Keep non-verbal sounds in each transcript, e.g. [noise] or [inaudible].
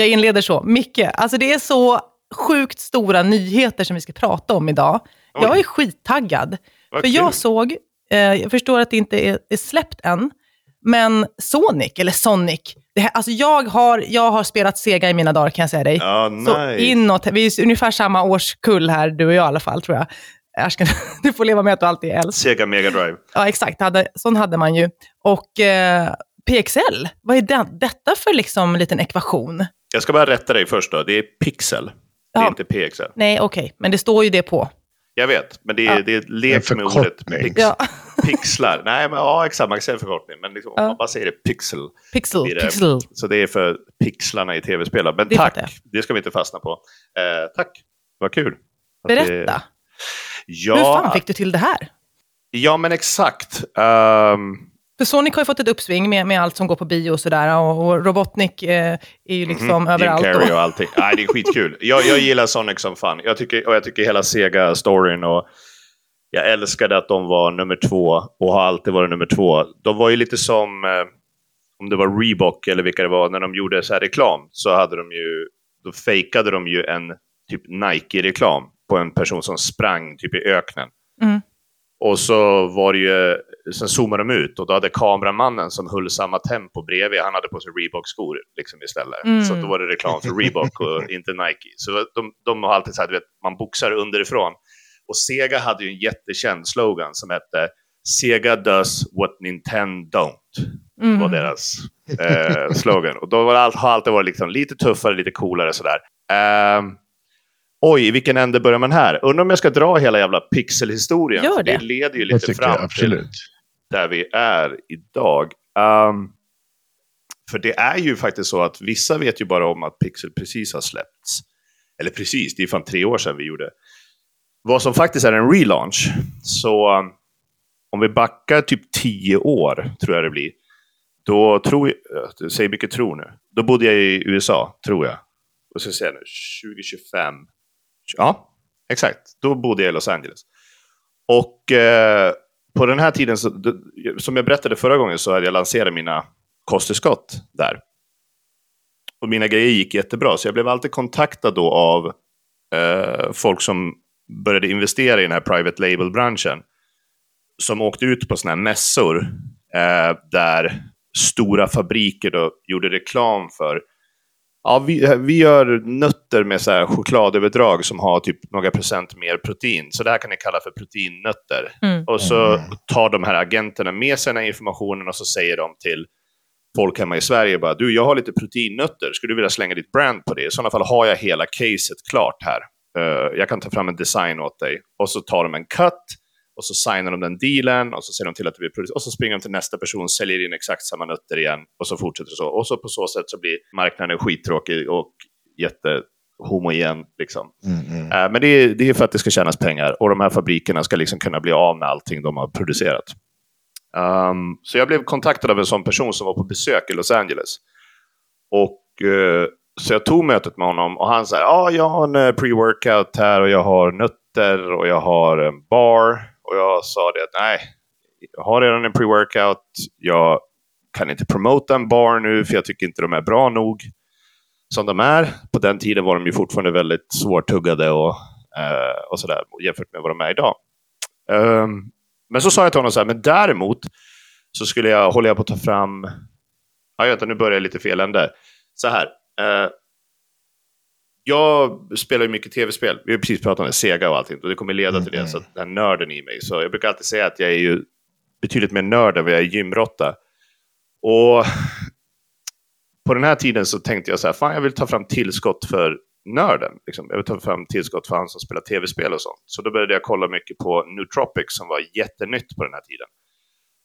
Jag inleder så. Micke, alltså det är så sjukt stora nyheter som vi ska prata om idag. Oj. Jag är skittaggad. Vad För jag kul. såg, eh, jag förstår att det inte är, är släppt än, men Sonic, eller Sonic, det här, alltså jag har, jag har spelat Sega i mina dagar kan jag säga dig. Så nice. inåt, vi är ungefär samma årskull här, du och jag i alla fall tror jag. Ärskan, [laughs] du får leva med att du alltid är äldst. Sega Mega Drive. Ja, exakt. Hade, sån hade man ju. Och eh, PXL, vad är den, detta för liksom liten ekvation? Jag ska bara rätta dig först då. Det är Pixel. Det är Ja. inte PXL. Nej, okej, men det står ju det på. Jag vet, men det är, Ja. det är ett lek En med ordet pix, Ja, [laughs] pixlar. Nej, men ja, exakt. Man kan säga en förkortning. Men liksom, Ja. man bara säger det pixel. pixel, det. pixel. Så det är för pixlarna i tv-spel. Men Det tack, det ska vi inte fastna på. Eh, tack, vad kul. Berätta, Det, hur fan ja, fick du till det här? ja, men exakt. Ehm, För Sonic har ju fått ett uppsving med, med allt som går på bio och sådär. Och, och Robotnik eh, är ju liksom Mhm, överallt. Jim Carrey och allting. Nej, det är skitkul. Jag, jag gillar Sonic som fan. Jag tycker, och jag tycker hela Sega-storyn och jag älskade att de var nummer två och har alltid varit nummer två. De var ju lite som, eh, om det var Reebok eller vilka det var, när de gjorde så här reklam så hade de ju, då fejkade de ju en typ Nike-reklam på en person som sprang typ i öknen. Mm. Och så var det ju, sen zoomade de ut och då hade kameramannen som höll samma tempo bredvid, han hade på sig Reebok-skor liksom istället. Mm. Så då var det reklam för Reebok och [laughs] inte Nike. Så de, de har alltid sagt, du vet, man boxar underifrån. Och Sega hade ju en jättekänd slogan som hette Sega does what Nintendo don't. Mm. var deras eh, slogan. Och då var allt- har alltid varit liksom lite tuffare, lite coolare sådär. Ehm, oj, i vilken ände börjar man här? Undrar om jag ska dra hela jävla pixelhistorien. Gör det. det leder ju lite fram till absolut där vi är idag. Um, för det är ju faktiskt så att vissa vet ju bara om att Pixel precis har släppts. Eller precis, det är fan tre år sedan vi gjorde. Vad som faktiskt är en relaunch. Så um, om vi backar typ tio år, tror jag det blir. Då tror jag, eh, säg mycket tro nu. Då bodde jag i USA, tror jag. Och så säger jag nu, 2025. Ja, exakt. Då bodde jag i Los Angeles. Och eh, på den här tiden, så, som jag berättade förra gången, så hade jag lanserat mina kosttillskott där. Och mina grejer gick jättebra, så jag blev alltid kontaktad då av eh, folk som började investera i den här private label-branschen. Som åkte ut på sådana här mässor eh, där stora fabriker då gjorde reklam för Ja, vi, vi gör nötter med så här chokladöverdrag som har typ några procent mer protein. Så det här kan ni kalla för proteinnötter. Mm. Och så Mm. tar de här agenterna med sig den här informationen och så säger de till folk hemma i Sverige bara du, jag har lite proteinnötter, skulle du vilja slänga ditt brand på det? I sådana fall har jag hela caset klart här. Eh, jag kan ta fram en design åt dig. Och så tar de en cut och så signar de den dealen och så ser de till att det blir producerat. Och så springer de till nästa person, säljer in exakt samma nötter igen och så fortsätter det så. Och så på så sätt så blir marknaden skittråkig och jättehomogen. Liksom. Mm, mm. Eh, Men det är, det är för att det ska tjänas pengar och de här fabrikerna ska liksom kunna bli av med allting de har producerat. Ehm, så jag blev kontaktad av en sån person som var på besök i Los Angeles. Och eh, Så jag tog mötet med honom och han sa ja, jag har en eh, pre-workout här och jag har nötter och jag har en bar. Och jag sa det att nej, jag har redan en pre-workout. Jag kan inte promota en bar nu för jag tycker inte de är bra nog som de är. På den tiden var de ju fortfarande väldigt svårtuggade och, eh, och sådär jämfört med vad de är idag. Um, men så sa jag till honom så här, men däremot så skulle jag, håller jag på att ta fram, ja vänta nu börjar jag lite fel ände. Så här, eh, jag spelar ju mycket tv-spel, vi har precis pratat om det, Sega och allting, och det kommer leda till det, Mm. så att den nörden i mig. Så jag brukar alltid säga att jag är ju betydligt mer nörd än vad jag är gymrotta. Och på den här tiden så tänkte jag så här, fan jag vill ta fram tillskott för nörden. Liksom. Jag vill ta fram tillskott för han som spelar tv-spel och sånt. Så då började jag kolla mycket på Nootropics som var jättenytt på den här tiden.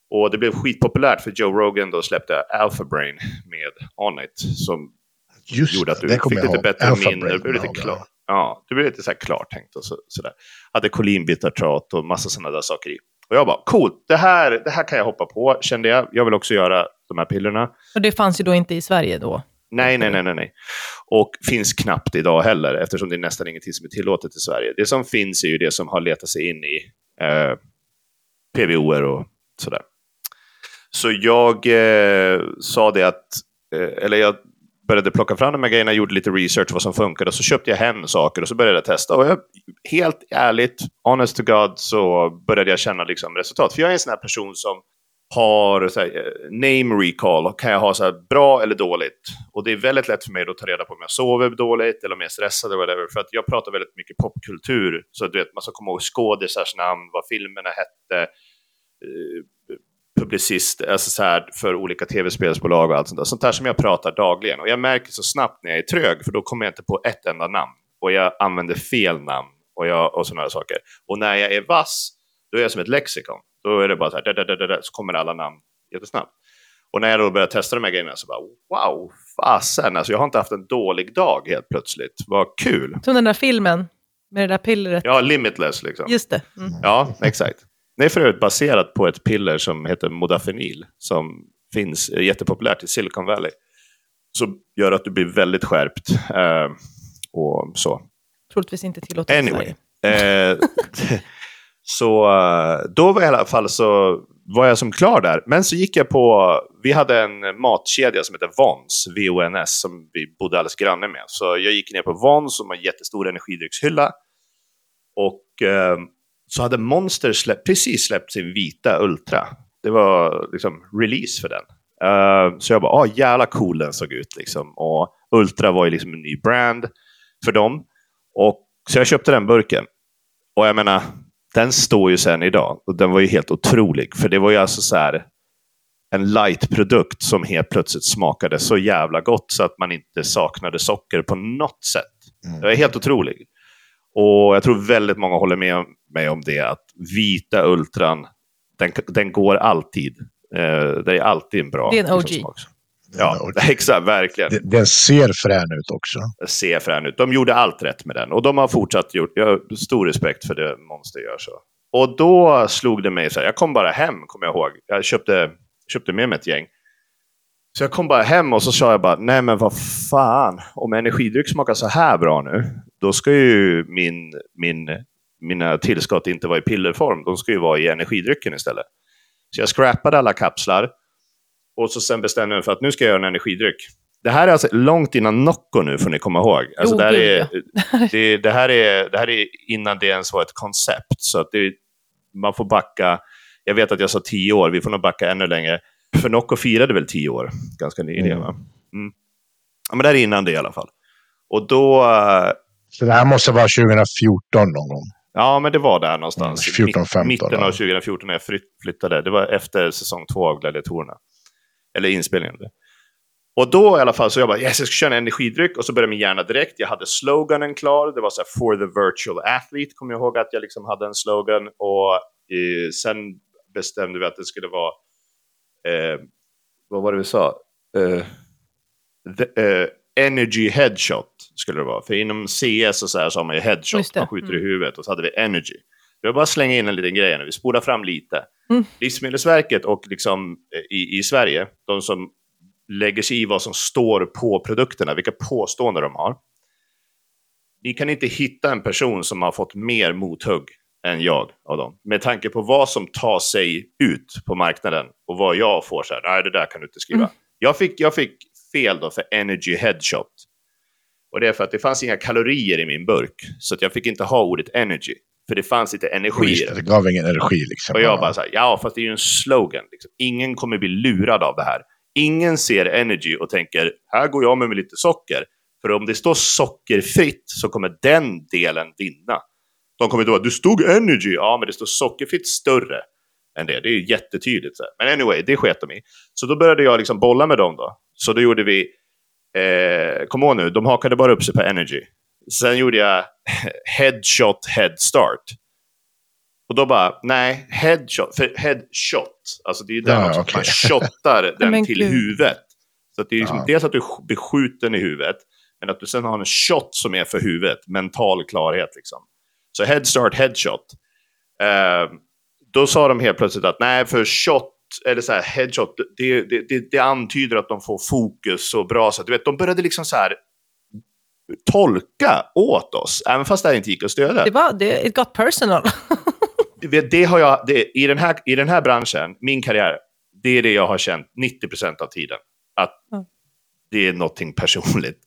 Och det blev skitpopulärt för Joe Rogan då släppte Alpha Brain med On It som Just gjorde att du fick lite ihåg. bättre Alpha minne, du blev lite klar. Ja, det blev lite så här klartänkt och så, sådär. Hade kolinbitartrat och massa sådana där saker i. Och jag bara, coolt, det här, det här kan jag hoppa på, kände jag. Jag vill också göra de här pillerna. Och det fanns ju då inte i Sverige då? Nej, nej, nej, nej, nej. Och finns knappt idag heller, eftersom det är nästan ingenting som är tillåtet i Sverige. Det som finns är ju det som har letat sig in i eh, PVOer och sådär. Så jag eh, sa det att, eh, eller jag började plocka fram de här grejerna, gjorde lite research vad som funkade och så köpte jag hem saker och så började jag testa. Och jag, helt ärligt, honest to God, så började jag känna liksom resultat. För jag är en sån här person som har så här, eh, name recall, kan jag ha så här, bra eller dåligt? Och det är väldigt lätt för mig att ta reda på om jag sover dåligt eller om jag är stressad eller whatever. För att jag pratar väldigt mycket popkultur, så du vet, man ska komma ihåg skådisars namn, vad filmerna hette, eh, publicist, alltså så här, för olika tv-spelsbolag och allt sånt där. Sånt där som jag pratar dagligen. Och jag märker så snabbt när jag är trög, för då kommer jag inte på ett enda namn. Och jag använder fel namn och, jag, och sådana här saker. Och när jag är vass, då är jag som ett lexikon. Då är det bara så här, da, da, da, så kommer alla namn jättesnabbt. Och när jag då börjar testa de här grejerna så bara, wow, fasen, alltså jag har inte haft en dålig dag helt plötsligt. Vad kul! Som den där filmen med det där pillret. Ja, limitless liksom. Just det. Mm. Ja, exakt. Det är för övrigt baserat på ett piller som heter Modafinil, som finns är jättepopulärt i Silicon Valley. Som gör att du blir väldigt skärpt eh, och så. Troligtvis inte tillåtet i Anyway. Sverige. Eh, [laughs] så eh, då var jag i alla fall så var jag som klar där. Men så gick jag på, vi hade en matkedja som heter Vons, V-O-N-S, som vi bodde alldeles granne med. Så jag gick ner på Vons som har en jättestor energidryckshylla. Och eh, så hade Monster släppt, precis släppt sin vita Ultra. Det var liksom release för den. Eh, så jag bara, ah jävla cool den såg ut liksom. Och Ultra var ju liksom en ny brand för dem. Och, så jag köpte den burken. Och jag menar, den står ju sen idag. Och den var ju helt otrolig. För det var ju alltså så här en light-produkt som helt plötsligt smakade så jävla gott så att man inte saknade socker på något sätt. Mm. Det var helt otrolig. Och jag tror väldigt många håller med mig om det, att vita Ultran, den, den går alltid. Eh, det är alltid en bra Det är en OG. liksom. Ja, [laughs] exakt, verkligen. Den, den ser frän ut också. ser frän ut. De gjorde allt rätt med den och de har fortsatt gjort. Jag har stor respekt för det Monster gör så. Och då slog det mig så här, jag kom bara hem, kommer jag ihåg. Jag köpte, köpte med mig ett gäng. Så jag kom bara hem och så sa jag bara, nej men vad fan, om energidryck smakar så här bra nu, då ska ju min, min, mina tillskott inte vara i pillerform, de ska ju vara i energidrycken istället. Så jag scrappade alla kapslar och så sen bestämde jag mig för att nu ska jag göra en energidryck. Det här är alltså långt innan Nocco nu, får ni komma ihåg. Alltså Jo, det, här är, [laughs] det, det, här är, det här är innan det ens var ett koncept. Så att det, man får backa. Jag vet att jag sa tio år, vi får nog backa ännu längre. För Nocco firade väl tio år, ganska nyligen Mm. va? Mm. Ja, men det här är innan det i alla fall. Och då, eh, Så det här måste vara 2014 någon gång. Ja men det var där någonstans. Mm, 14, Mitt- 15, Mitten av 2014 när jag flytt, flyttade. Det var efter säsong två av Gladiatorerna. Eller inspelningen. Och då i alla fall så jag bara, yes, jag ska köra en energidryck. Och så började min hjärna direkt. Jag hade sloganen klar. Det var så här, for the virtual athlete. Kommer jag ihåg att jag liksom hade en slogan. Och eh, sen bestämde vi att det skulle vara, eh, vad var det vi sa? Eh, the, eh, energy headshot skulle det vara. För inom CS och så här så har man ju headshot, man skjuter i Mm. huvudet. Och så hade vi energy. Jag vill bara slänga in en liten grej nu. Vi spolar fram lite. Mm. Livsmedelsverket och liksom eh, i, i Sverige, de som lägger sig i vad som står på produkterna, vilka påståenden de har. Ni kan inte hitta en person som har fått mer mothugg än jag av dem. Med tanke på vad som tar sig ut på marknaden och vad jag får så här, nej det där kan du inte skriva. Mm. Jag, fick, jag fick fel då för energy headshot. Och det är för att det fanns inga kalorier i min burk, så att jag fick inte ha ordet energy. För det fanns inte energi Just det, det gav ingen energi liksom. Och jag bara så här, ja fast det är ju en slogan. Liksom. Ingen kommer bli lurad av det här. Ingen ser Energy och tänker, här går jag med, med lite socker. För om det står sockerfritt så kommer den delen vinna. De kommer inte vara, du stod Energy, ja men det står sockerfritt större än det. Det är ju jättetydligt. Så. Men anyway, det sket de i. Så då började jag liksom bolla med dem då. Så då gjorde vi, eh, kom ihåg nu, de hakade bara upp sig på Energy. Sen gjorde jag [laughs] Headshot Head Start. Och då bara, nej, headshot, för headshot, alltså det är ju den Ja, också, okej. man shottar [laughs] den till huvudet. Så att det är liksom Ja. dels att du blir skjuten i huvudet, men att du sen har en shot som är för huvudet, mental klarhet liksom. Så head start, headshot. Eh, då sa de helt plötsligt att nej, för shot, eller så här, headshot, det, det, det, det antyder att de får fokus så bra. Så att, du vet, de började liksom så här tolka åt oss, även fast det inte gick att stödja. Det var, det, it got personal. [laughs] det, har jag, det, i, den här, I den här branschen, min karriär, det är det jag har känt 90% av tiden. Att Mm. det är någonting personligt.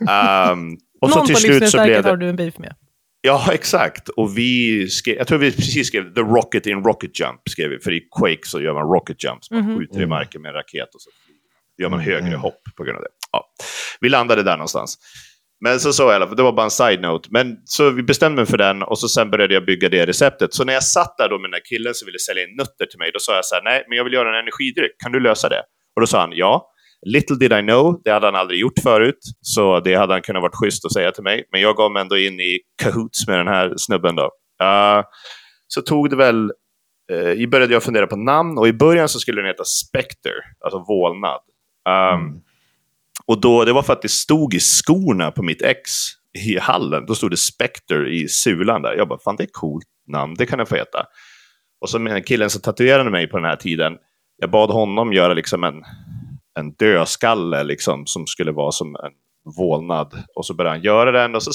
Um, [laughs] och så Någon till på slut så blev det... har du en beef med. Ja, [laughs] exakt. Och vi skrev, jag tror vi precis skrev The Rocket in Rocket Jump, skrev vi. För i Quake så gör man rocket jumps, man Mhm. skjuter i marken med en raket och så gör man Mm. högre hopp på grund av det. Ja. Vi landade där någonstans. Men så så i alla fall, det var bara en side-note. Men så vi bestämde mig för den och så sen började jag bygga det receptet. Så när jag satt där då med den där killen som ville sälja in nötter till mig, då sa jag så här, nej, men jag vill göra en energidryck, kan du lösa det? Och då sa han, ja. Little did I know, det hade han aldrig gjort förut, så det hade han kunnat varit schysst att säga till mig. Men jag gav mig ändå in i kahoots med den här snubben då. Uh, så tog det väl, uh, började jag fundera på namn och i början så skulle den heta Spectre, alltså vålnad. Um, och då, det var för att det stod i skorna på mitt ex i hallen. Då stod det Spectre i sulan där. Jag bara, fan det är ett coolt namn, det kan jag få heta. Och så med killen som tatuerade mig på den här tiden, jag bad honom göra liksom en, en dödskalle liksom, som skulle vara som en vålnad. Och så började han göra den och så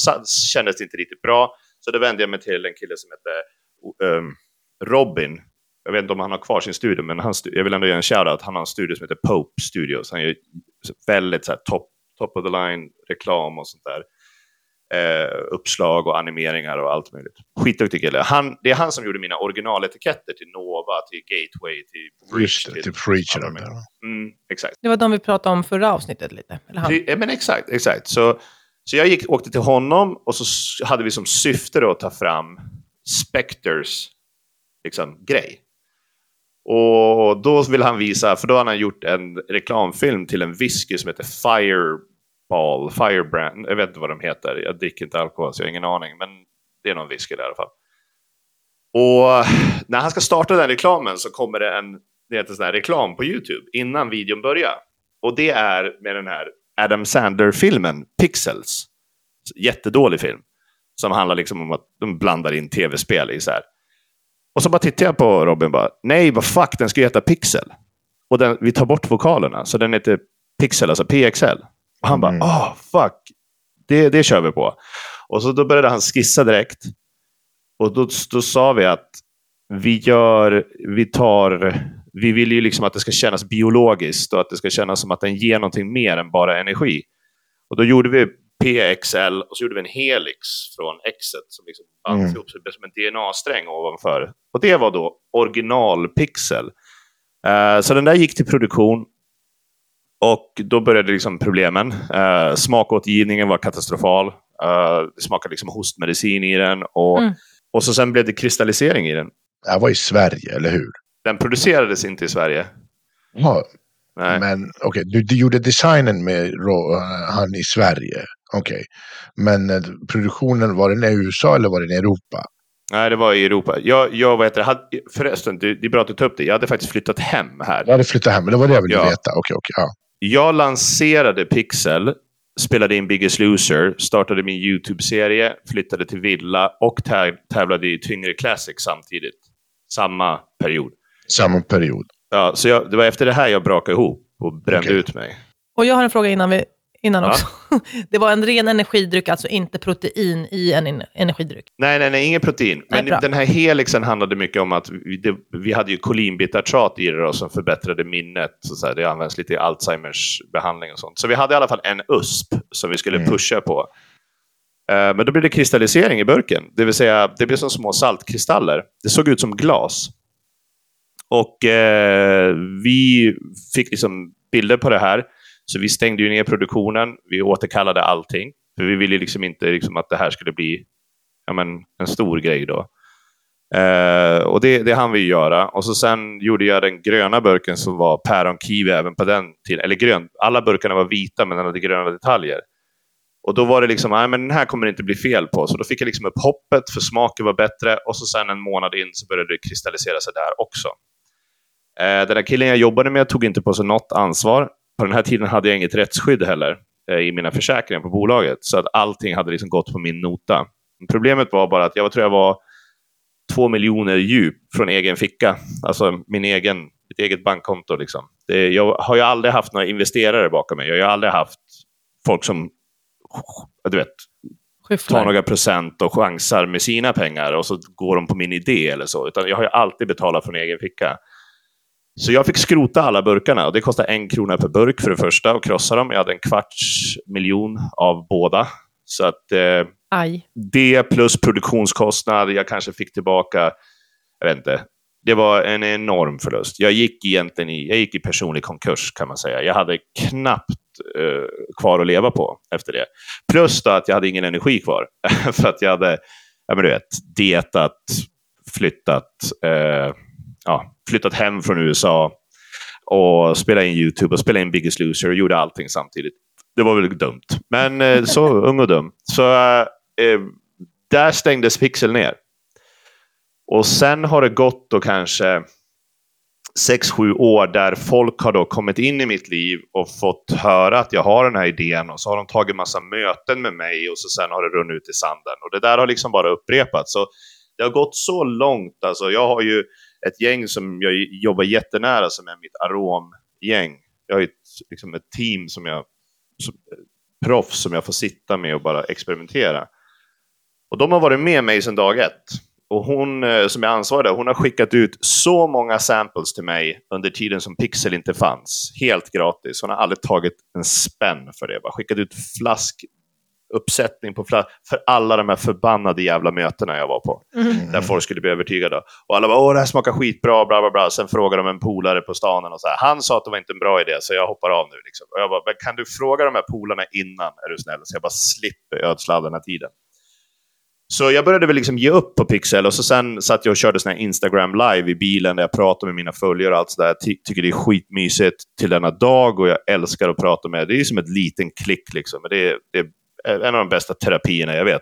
kändes det inte riktigt bra. Så då vände jag mig till en kille som hette um, ehm, Robin. Jag vet inte om han har kvar sin studio, men han jag vill ändå ge en shoutout. Han har en studio som heter Pope Studios. Han gör väldigt så här, top, top of the line reklam och sånt där. Eh, uppslag och animeringar och allt möjligt. Skitduktig kille. Han, det är han som gjorde mina originaletiketter till Nova, till Gateway, till det, till de det. här. Mm, exakt. Det var de vi pratade om förra avsnittet lite. Eller han. Ja, men exakt, exakt. Så, så jag gick, åkte till honom och så hade vi som syfte då att ta fram Specters liksom, grej. Och då ville han visa, för då hade han gjort en reklamfilm till en whisky som heter Ball, Firebrand, jag vet inte vad de heter, jag dricker inte alkohol så jag har ingen aning, men det är någon whisky där i alla fall. Och när han ska starta den reklamen så kommer det en det heter sån här reklam på YouTube innan videon börjar. Och det är med den här Adam Sandler-filmen Pixels. Jättedålig film. Som handlar liksom om att de blandar in tv-spel i så här. Och så bara tittar jag på Robin och bara, nej vad fuck, den ska ju heta Pixel. Och den, vi tar bort vokalerna, så den heter Pixel, alltså PXL. Och han bara, Mm. ah fuck, det, det kör vi på. Och så då började han skissa direkt. Och då, då sa vi att vi gör, vi tar, vi vill ju liksom att det ska kännas biologiskt och att det ska kännas som att den ger någonting mer än bara energi. Och då gjorde vi PXL och så gjorde vi en helix från Xet som liksom bands Mm. ihop, blev som en DNA-sträng ovanför. Och det var då originalpixel. Eh, så den där gick till produktion. Och då började liksom problemen. Uh, smakåtergivningen var katastrofal. Eh, det smakade liksom hostmedicin i den. Och, Mm. och så sen blev det kristallisering i den. Det här var i Sverige, eller hur? Den producerades inte i Sverige. Ja, Nej. men okej, du, du gjorde designen med Ro, han i Sverige. Okej. Men eh, produktionen, var den i USA eller var den i Europa? Nej, det var i Europa. Jag, jag vad heter det, hade, förresten, det, det är bra att du tar upp det. Jag hade faktiskt flyttat hem här. Jag hade flyttat hem, men det var det jag ville Ja. veta. Okej, okej. ja. Jag lanserade Pixel, spelade in Biggest Loser, startade min YouTube-serie, flyttade till Villa och tä- tävlade i Tyngre Classic samtidigt. Samma period. Samma period. Ja, så jag, det var efter det här jag brakade ihop och brände Okej. ut mig. Och jag har en fråga innan, vi, innan Ja. också. [laughs] Det var en ren energidryck, alltså inte protein i en en- energidryck. Nej, nej, nej, ingen protein. Nej, Men bra. den här helixen handlade mycket om att vi, det, vi hade ju kolinbitartrat i det då, som förbättrade minnet. Så så här, det används lite i Alzheimers behandling och sånt. Så vi hade i alla fall en USP som vi skulle Mm. pusha på. Eh, men då blev det kristallisering i burken. Det vill säga, det blev som små saltkristaller. Det såg ut som glas. Och eh, vi fick liksom bilder på det här. Så vi stängde ju ner produktionen. Vi återkallade allting. För vi ville liksom inte liksom att det här skulle bli ja, men, en stor grej då. Eh, och det, det hann vi göra. Och så sen gjorde jag den gröna burken som var päron kiwi även på den tiden. Eller grön. Alla burkarna var vita men den hade gröna detaljer. Och då var det liksom, nej men den här kommer det inte bli fel på. Så då fick jag liksom upp hoppet för smaken var bättre. Och så sen en månad in så började det kristallisera sig där också. Eh, den där killen jag jobbade med tog inte på sig något ansvar. På den här tiden hade jag inget rättsskydd heller. eh, i mina försäkringar på bolaget. Så att allting hade liksom gått på min nota. Problemet var bara att jag tror jag var två miljoner djup från egen ficka. Alltså min egen, mitt eget bankkonto. Liksom. Det, jag har ju aldrig haft några investerare bakom mig. Jag har ju aldrig haft folk som du vet, tar några procent och chansar med sina pengar och så går de på min idé eller så. Utan jag har ju alltid betalat från egen ficka. Så jag fick skrota alla burkarna och det kostade en krona per burk för det första och krossa dem. Jag hade en kvarts miljon av båda. Så att eh, det plus produktionskostnad, jag kanske fick tillbaka, jag vet inte. Det var en enorm förlust. Jag gick egentligen i, jag gick i personlig konkurs kan man säga. Jag hade knappt eh, kvar att leva på efter det. Plus då att jag hade ingen energi kvar. [laughs] för att jag hade, ja men du vet, dietat, flyttat, eh, ja, flyttat hem från USA och spelade in YouTube och spelade in Biggest Loser och gjorde allting samtidigt. Det var väl dumt, men eh, [laughs] så ung och dum. Så eh, där stängdes Pixel ner. Och sen har det gått då kanske sex sju år där folk har då kommit in i mitt liv och fått höra att jag har den här idén och så har de tagit massa möten med mig och så sen har det runnit ut i sanden. Och det där har liksom bara upprepats. Så det har gått så långt. Alltså, jag har ju ett gäng som jag jobbar jättenära som är mitt aromgäng. Jag har ett, liksom ett team som jag, som, eh, proffs som jag får sitta med och bara experimentera. Och de har varit med mig sedan dag ett. Och hon eh, som är ansvarig hon har skickat ut så många samples till mig under tiden som Pixel inte fanns. Helt gratis. Hon har aldrig tagit en spänn för det. Bara skickat ut flask uppsättning på för alla de här förbannade jävla mötena jag var på. Mm. Där folk skulle bli övertygade. Och alla bara åh det här smakar skitbra, bla bla bla. Sen frågade de en polare på stan och så här. Han sa att det var inte en bra idé så jag hoppar av nu. Liksom. Och jag bara, kan du fråga de här polarna innan är du snäll? Så jag bara slipper ödsla den här tiden. Så jag började väl liksom ge upp på Pixel och så sen satt jag och körde sån här Instagram live i bilen där jag pratade med mina följare och allt sådär. Jag ty tycker det är skitmysigt till denna dag och jag älskar att prata med. Det är som ett liten klick liksom. Det är, det är Eh, en av de bästa terapierna jag vet.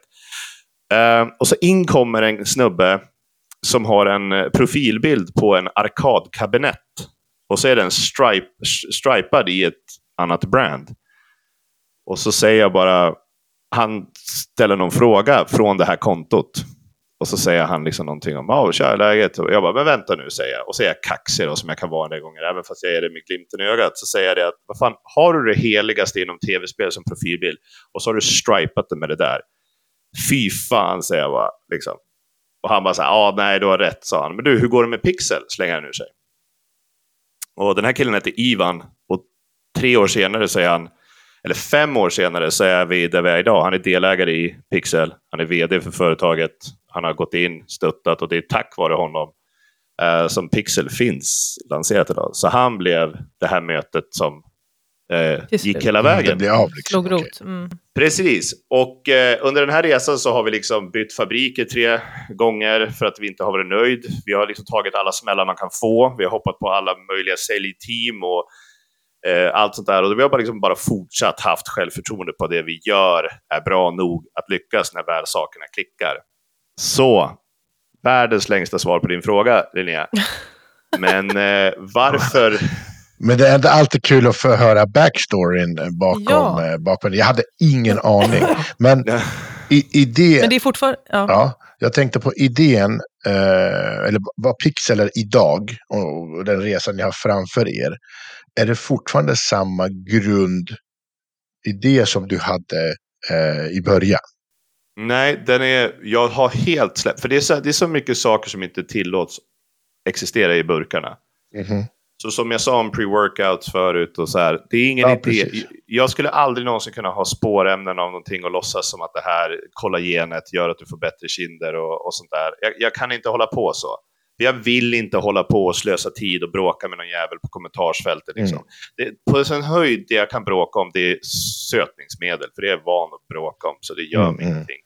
Ehm, och så inkommer en snubbe som har en eh, profilbild på en arkadkabinett. Och så är den stripe, stripad i ett annat brand. Och så säger jag bara, han ställer någon fråga från det här kontot. Och så säger han liksom någonting om, ja, tja, läget? Och jag bara, men vänta nu, säger jag. Och så är jag kaxig då, som jag kan vara en del gånger, även fast jag är det med glimten i ögat. Så säger jag det att, vad fan, har du det heligaste inom tv-spel som profilbild? Och så har du stripat det med det där. Fy fan, säger jag bara. Liksom. Och han bara så här, ja, nej, du har rätt, sa han. Men du, hur går det med Pixel? Slänger han ur sig. Och den här killen heter Ivan. Och tre år senare säger han, eller fem år senare så är vi där vi är idag. Han är delägare i Pixel, han är vd för företaget, han har gått in, stöttat och det är tack vare honom eh, som Pixel finns lanserat idag. Så han blev det här mötet som eh, gick hela vägen. Det blir av liksom. Slog rot. Mm. Precis, och eh, under den här resan så har vi liksom bytt fabriker tre gånger för att vi inte har varit nöjd. Vi har liksom tagit alla smällar man kan få. Vi har hoppat på alla möjliga säljteam och allt sånt där. Och vi har bara, liksom bara fortsatt haft självförtroende på att det vi gör är bra nog att lyckas när väl sakerna klickar. Så, världens längsta svar på din fråga, Linnea. [laughs] Men eh, varför... Men det är inte alltid kul att få höra backstoryn bakom, Ja. eh, bakom. Jag hade ingen aning. Men i, idé, Men det är fortfarande... Ja. ja, jag tänkte på idén, eh, eller vad Pixel är idag och, och den resan ni har framför er. Är det fortfarande samma grundidé som du hade eh, i början? Nej, den är, jag har helt släppt. För det är, så, det är så mycket saker som inte tillåts existera i burkarna. Mhm. Så som jag sa om pre-workouts förut och så här, det är ingen Ja, idé. precis. Jag skulle aldrig någonsin kunna ha spårämnen av någonting och låtsas som att det här kollagenet gör att du får bättre kinder och, och sånt där. Jag, jag kan inte hålla på så. Jag vill inte hålla på och slösa tid och bråka med någon jävel på kommentarsfältet. Liksom. Mm. Det, på sin höjd, det jag kan bråka om, det är sötningsmedel. För det är jag van att bråka om, så det gör Mm, mig mm. ingenting.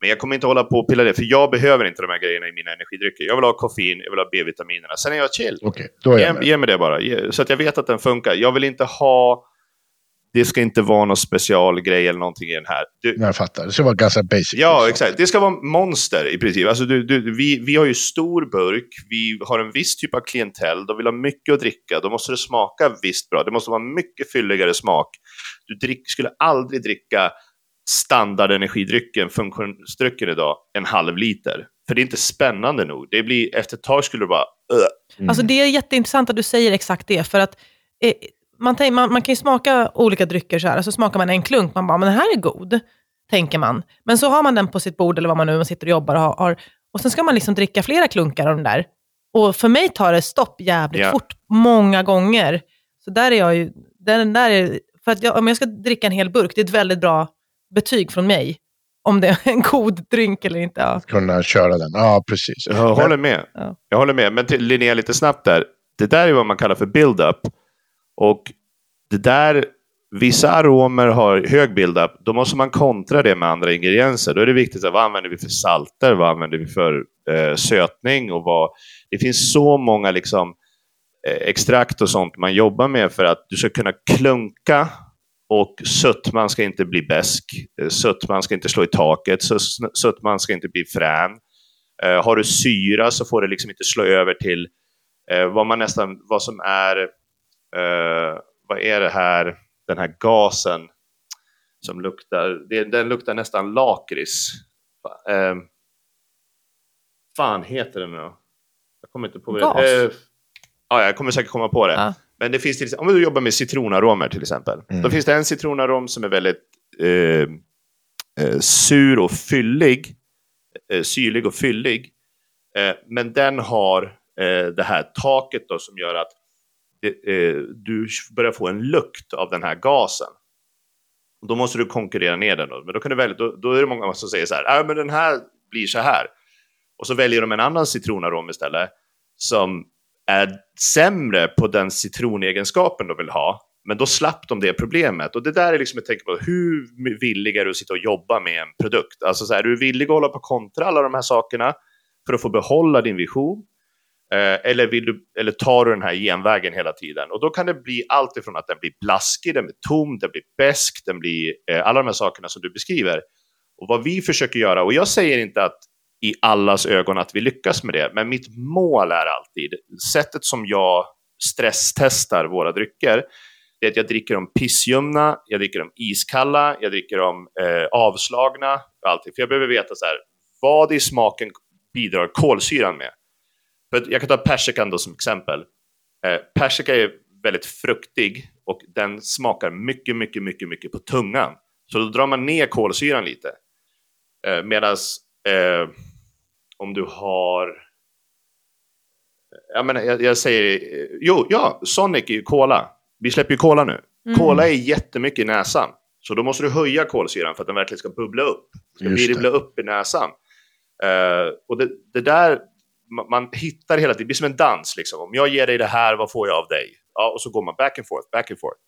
Men jag kommer inte hålla på och pilla det, för jag behöver inte de här grejerna i mina energidrycker. Jag vill ha koffein, jag vill ha B-vitaminerna. Sen är jag chill. Okej, då är jag Ge, med. ge mig det bara, ge, så att jag vet att den funkar. Jag vill inte ha det ska inte vara någon specialgrej eller någonting i den här. Du, Jag fattar. Det ska vara ganska basic. Ja, liksom. exakt. Det ska vara monster i princip. Alltså, du, du, vi, vi har ju stor burk, vi har en viss typ av klientell, de vill ha mycket att dricka, då måste det smaka visst bra. Det måste vara mycket fylligare smak. Du drick, skulle aldrig dricka standardenergidrycken, funktionsdrycken idag, en halv liter. För det är inte spännande nog. Det blir, efter ett tag skulle du bara... "Ugh." Alltså det är jätteintressant att du säger exakt det, för att eh, man, man, man kan ju smaka olika drycker så här, så smakar man en klunk, man bara, men den här är god, tänker man. Men så har man den på sitt bord, eller vad man nu man sitter och jobbar och har, och sen ska man liksom dricka flera klunkar av den där. Och för mig tar det stopp jävligt Ja. fort, många gånger. Så där är jag ju, den där är, för att jag, om jag ska dricka en hel burk, det är ett väldigt bra betyg från mig. Om det är en god drink eller inte. Ja. Kunna köra den. Ja, precis. Jag håller med. Ja. Jag håller med. Men till Linnea, lite snabbt där. Det där är vad man kallar för build-up. Och det där, vissa aromer har hög build-up. Då måste man kontra det med andra ingredienser. Då är det viktigt att vad använder vi för salter? Vad använder vi för eh, sötning? Och vad, det finns så många liksom, eh, extrakt och sånt man jobbar med för att du ska kunna klunka och sötman ska inte bli besk. Eh, sötman ska inte slå i taket. Sötman ska inte bli frän. Eh, har du syra så får det liksom inte slå över till eh, vad man nästan, vad som är, eh, vad är det här, den här gasen som luktar, det, den luktar nästan lakrits. Eh, fan heter den nu då? Jag kommer inte på vad Gas? det eh, Ja, jag kommer säkert komma på det. Ja. Men det finns till, om du jobbar med citronaromer till exempel. Mm. Då finns det en citronarom som är väldigt eh, eh, sur och fyllig. Eh, syrlig och fyllig. Eh, men den har det här taket då som gör att det, Eh, eh, du börjar få en lukt av den här gasen. Då måste du konkurrera ner den. Då. Men då, kan du välja, då, då är det många som säger så här, äh, men den här blir så här. Och så väljer de en annan citronarom istället som är sämre på den citronegenskapen de vill ha. Men då slapp de det problemet. Och det där är liksom ett tecken på hur villig är du att sitta och jobba med en produkt. Alltså så här, är du villig att hålla på kontra alla de här sakerna för att få behålla din vision? Eh, eller, vill du, eller tar du den här genvägen hela tiden? Och då kan det bli allt ifrån att den blir blaskig, den blir tom, den blir besk, den blir eh, alla de här sakerna som du beskriver. Och vad vi försöker göra, och jag säger inte att i allas ögon att vi lyckas med det, men mitt mål är alltid, sättet som jag stresstestar våra drycker, det är att jag dricker dem pissljumna, jag dricker dem iskalla, jag dricker dem eh, avslagna, allting. För jag behöver veta så här, vad i smaken bidrar kolsyran med? För jag kan ta persikan då som exempel. Eh, persika är väldigt fruktig och den smakar mycket, mycket, mycket, mycket på tungan. Så då drar man ner kolsyran lite. Eh, Medan eh, om du har... Jag, menar, jag, jag säger... Jo, ja, Sonic är ju cola. Vi släpper ju cola nu. Mm. Cola är jättemycket i näsan. Så då måste du höja kolsyran för att den verkligen ska bubbla upp. Ska virvla upp i näsan. Eh, och det, det där, man, hittar hela tiden, det blir som en dans liksom. Om jag ger dig det här, vad får jag av dig? Ja, och så går man back and forth, back and forth.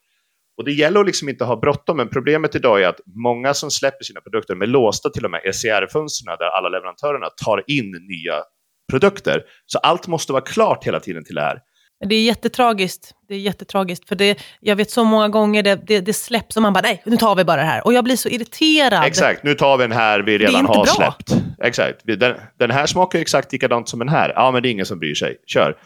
Och det gäller att liksom inte ha bråttom, men problemet idag är att många som släpper sina produkter med låsta till och med ECR-fönstren, där alla leverantörerna tar in nya produkter. Så allt måste vara klart hela tiden till det här. Det är jättetragiskt. Det är jättetragiskt. För det, jag vet så många gånger det, det, det släpps och man bara, nej, nu tar vi bara det här. Och jag blir så irriterad. Exakt, nu tar vi den här vi redan har bra. släppt. Exakt, den, den här smakar ju exakt likadant som den här. Ja, men det är ingen som bryr sig. Kör.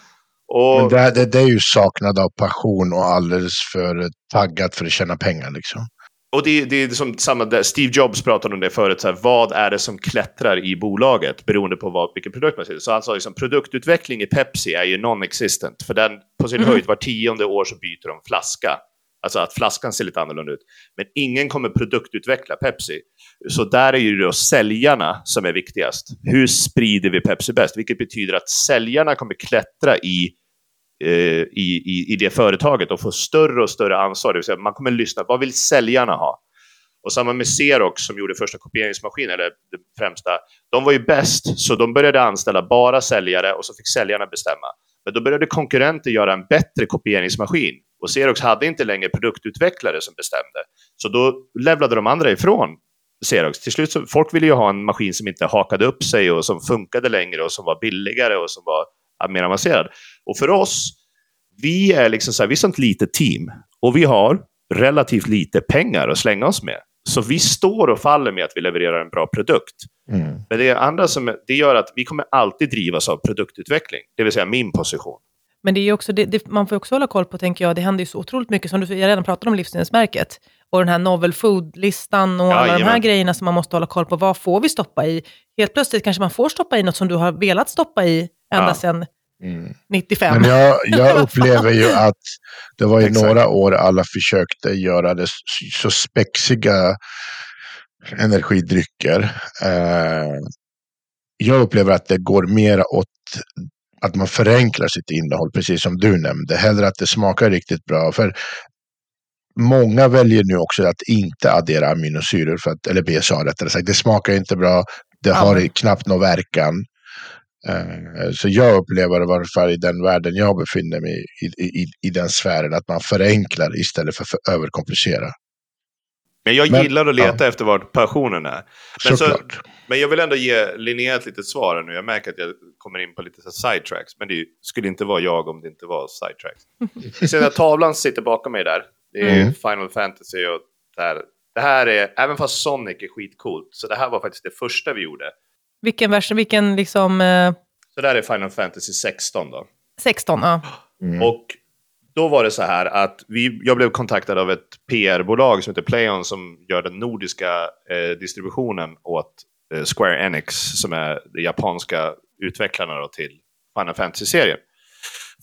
Och, Men det, det, det är ju saknad av passion och alldeles för taggat för att tjäna pengar liksom. Och det, det är som samma där, Steve Jobs pratade om det förut, så här, vad är det som klättrar i bolaget beroende på vad, vilken produkt man ser. Så han sa liksom, produktutveckling i Pepsi är ju non-existent, för den på sin Mhm. höjd var tionde år så byter de flaska. Alltså att flaskan ser lite annorlunda ut. Men ingen kommer produktutveckla Pepsi. Så där är ju då säljarna som är viktigast. Hur sprider vi Pepsi bäst? Vilket betyder att säljarna kommer klättra i Eh, i, i, i det företaget och få större och större ansvar. Det vill säga man kommer lyssna, vad vill säljarna ha? Och samma med Xerox som gjorde första kopieringsmaskinen, eller det främsta, de var ju bäst, så de började anställa bara säljare och så fick säljarna bestämma. Men då började konkurrenter göra en bättre kopieringsmaskin och Xerox hade inte längre produktutvecklare som bestämde. Så då levlade de andra ifrån Xerox. Till slut så, folk ville ju ha en maskin som inte hakade upp sig och som funkade längre och som var billigare och som var mer avancerad. Och för oss, vi är liksom så här, vi är som ett litet team och vi har relativt lite pengar att slänga oss med. Så vi står och faller med att vi levererar en bra produkt. Mm. Men det andra som det gör att vi kommer alltid drivas av produktutveckling, det vill säga min position. Men det är ju också, det, det, man får också hålla koll på, tänker jag, det händer ju så otroligt mycket, som du jag redan pratade om livsmedelsmärket, och den här novel food-listan och alla de här Jajamän. grejerna som man måste hålla koll på. Vad får vi stoppa i? Helt plötsligt kanske man får stoppa i något som du har velat stoppa i ända Ja. sedan Mm. 95. Men jag, [laughs] jag upplever ju att det var ju Exakt. några år alla försökte göra det så spexiga energidrycker. Eh, jag upplever att det går mera åt att man förenklar sitt innehåll, precis som du nämnde. Hellre att det smakar riktigt bra. För många väljer nu också att inte addera aminosyror, för att, eller BSA rättare sagt. Det smakar inte bra, det Ja. har knappt någon verkan. Eh, Så jag upplever varje fall i den världen jag befinner mig i, i, i den sfären, att man förenklar istället för att överkomplicera. Men jag Men- gillar att leta efter var passionen är. Men, så, men jag vill ändå ge Linnea ett litet svar nu. Jag märker att jag kommer in på lite sidetracks. Men det skulle inte vara jag om det inte var sidetracks. [laughs] Ni ser den här tavlan sitter bakom mig där. Det är Mm. Final Fantasy och där. Det här är, även fast Sonic är skitcoolt, så det här var faktiskt det första vi gjorde. Vilken vers, vilken liksom, eh, Så där är Final Fantasy 16 då. 16, ja. Mm. Och då var det så här att vi, jag blev kontaktad av ett PR-bolag som heter Playon som gör den nordiska eh, distributionen åt eh, Square Enix som är de japanska utvecklarna då till Final Fantasy-serien.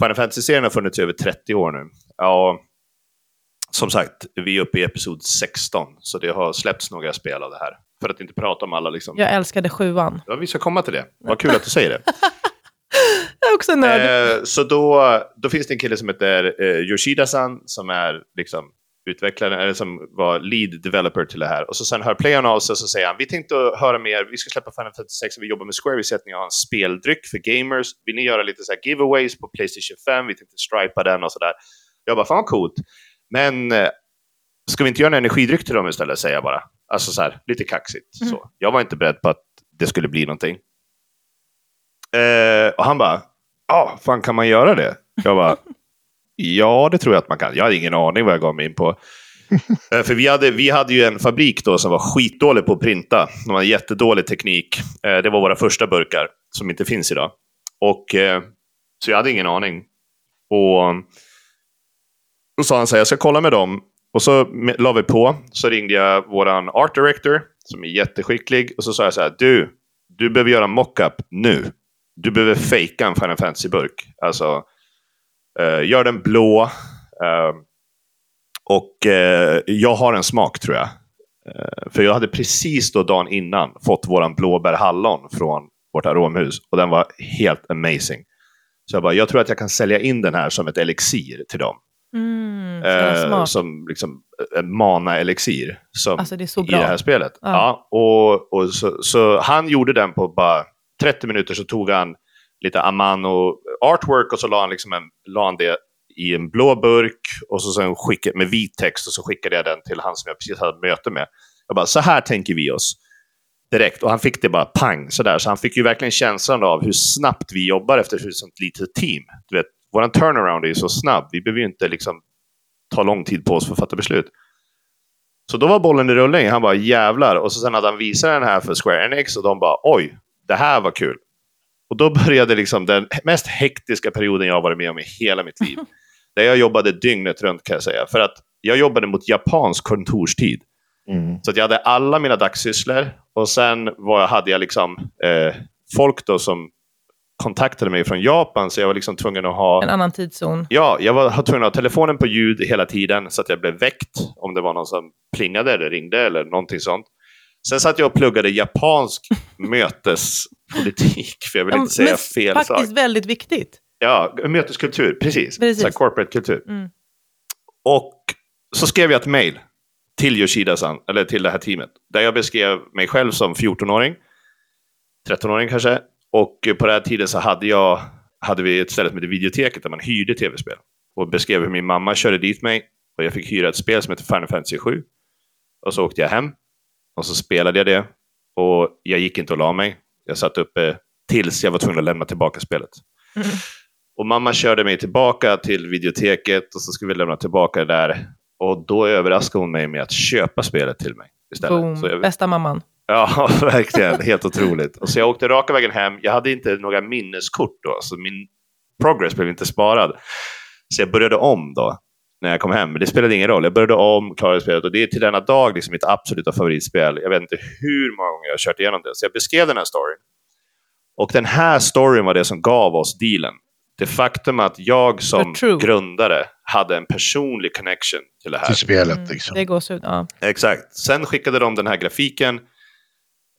Final Fantasy-serien har funnits i över 30 år nu. Ja, som sagt, vi är uppe i episod 16, så det har släppts några spel av det här. För att inte prata om alla liksom. Jag älskade sjuan. Ja, vi ska komma till det. Vad kul att du säger det. [laughs] Jag är också nörd. Eh, så då, då finns det en kille som heter eh, Yoshida-san som är liksom utvecklaren, eller som var lead developer till det här. Och så sen hör playern av sig och så säger han, vi tänkte höra mer, vi ska släppa Final Fantasy 6 och vi jobbar med Square, vi ser att ni har en speldryck för gamers. Vill ni göra lite så här giveaways på Playstation 5? Vi tänkte stripa den och sådär. Jag bara, fan vad coolt. Men eh, ska vi inte göra en energidryck till dem istället, säger jag bara. Alltså så här, lite kaxigt. Mm. Så. Jag var inte beredd på att det skulle bli någonting. Eh, och han bara, ja, fan kan man göra det? Jag bara, [laughs] ja det tror jag att man kan. Jag hade ingen aning vad jag gav mig in på. [laughs] Eh, För vi hade, vi hade ju en fabrik då som var skitdålig på att printa. De hade jättedålig teknik. Eh, Det var våra första burkar, som inte finns idag. Och, eh, så jag hade ingen aning. Och då sa han så här, jag ska kolla med dem. Och så la vi på. Så ringde jag våran art director, som är jätteskicklig. Och så sa jag så här, du, du behöver göra en mockup nu. Du behöver fejka en Final Fantasy-burk. Alltså, eh, gör den blå. eh, och eh, jag har en smak tror jag. Eh, för jag hade precis då dagen innan fått våran blåbär-hallon från vårt aromhus. Och den var helt amazing. Så jag bara, jag tror att jag kan sälja in den här som ett elixir till dem. Mm, Eh, som liksom en mana-elixir. Alltså i det här spelet. Ja. Ja. och, och så, så han gjorde den på bara 30 minuter så tog han lite Amano artwork och så la han, liksom en, la han det i en blå burk och så sen skickade, med vit text och så skickade jag den till han som jag precis hade möte med. Jag bara, så här tänker vi oss. Direkt. Och han fick det bara pang sådär. Så han fick ju verkligen känslan av hur snabbt vi jobbar efter ett sånt litet team. Du vet, våran turnaround är ju så snabb. Vi behöver ju inte liksom ta lång tid på oss för att fatta beslut. Så då var bollen i rullning. Han bara jävlar. Och så sen hade han visat den här för Square Enix och de bara oj, det här var kul. Och då började liksom den mest hektiska perioden jag har varit med om i hela mitt liv. [laughs] Där jag jobbade dygnet runt kan jag säga. För att jag jobbade mot japansk kontorstid. Mm. Så jag hade alla mina dagssysslor och sen var, hade jag liksom eh, folk då som kontaktade mig från Japan så jag var liksom tvungen att ha En annan tidszon. Ja, jag var tvungen att ha telefonen på ljud hela tiden så att jag blev väckt om det var någon som plingade eller ringde eller någonting sånt. Sen satt jag och pluggade japansk [laughs] mötespolitik, för jag vill inte säga men fel Faktiskt sak. väldigt viktigt. Ja, möteskultur, precis. Precis. Så corporate kultur. Mm. Och så skrev jag ett mail till Yoshida-san, eller till det här teamet, där jag beskrev mig själv som 14-åring, 13-åring kanske, och på den här tiden så hade, jag, hade vi ett ställe som hette Videoteket där man hyrde tv-spel. Och beskrev hur min mamma körde dit mig och jag fick hyra ett spel som heter Final Fantasy 7. Och så åkte jag hem och så spelade jag det och jag gick inte och la mig. Jag satt uppe tills jag var tvungen att lämna tillbaka spelet. Och mamma körde mig tillbaka till videoteket och så skulle vi lämna tillbaka det där. Och då överraskade hon mig med att köpa spelet till mig istället. Boom. Jag, Bästa mamman. [laughs] Ja, verkligen. Helt otroligt. Och så jag åkte raka vägen hem. Jag hade inte några minneskort då, så min progress blev inte sparad. Så jag började om då, när jag kom hem. Men det spelade ingen roll. Jag började om, klarade spelet och det är till denna dag liksom mitt absoluta favoritspel. Jag vet inte hur många gånger jag har kört igenom det. Så jag beskrev den här storyn. Och den här storyn var det som gav oss dealen. Det faktum att jag som grundare hade en personlig connection till det här. Till spelet Mm, liksom. Det går ut. Ja. Exakt. Sen skickade de den här grafiken.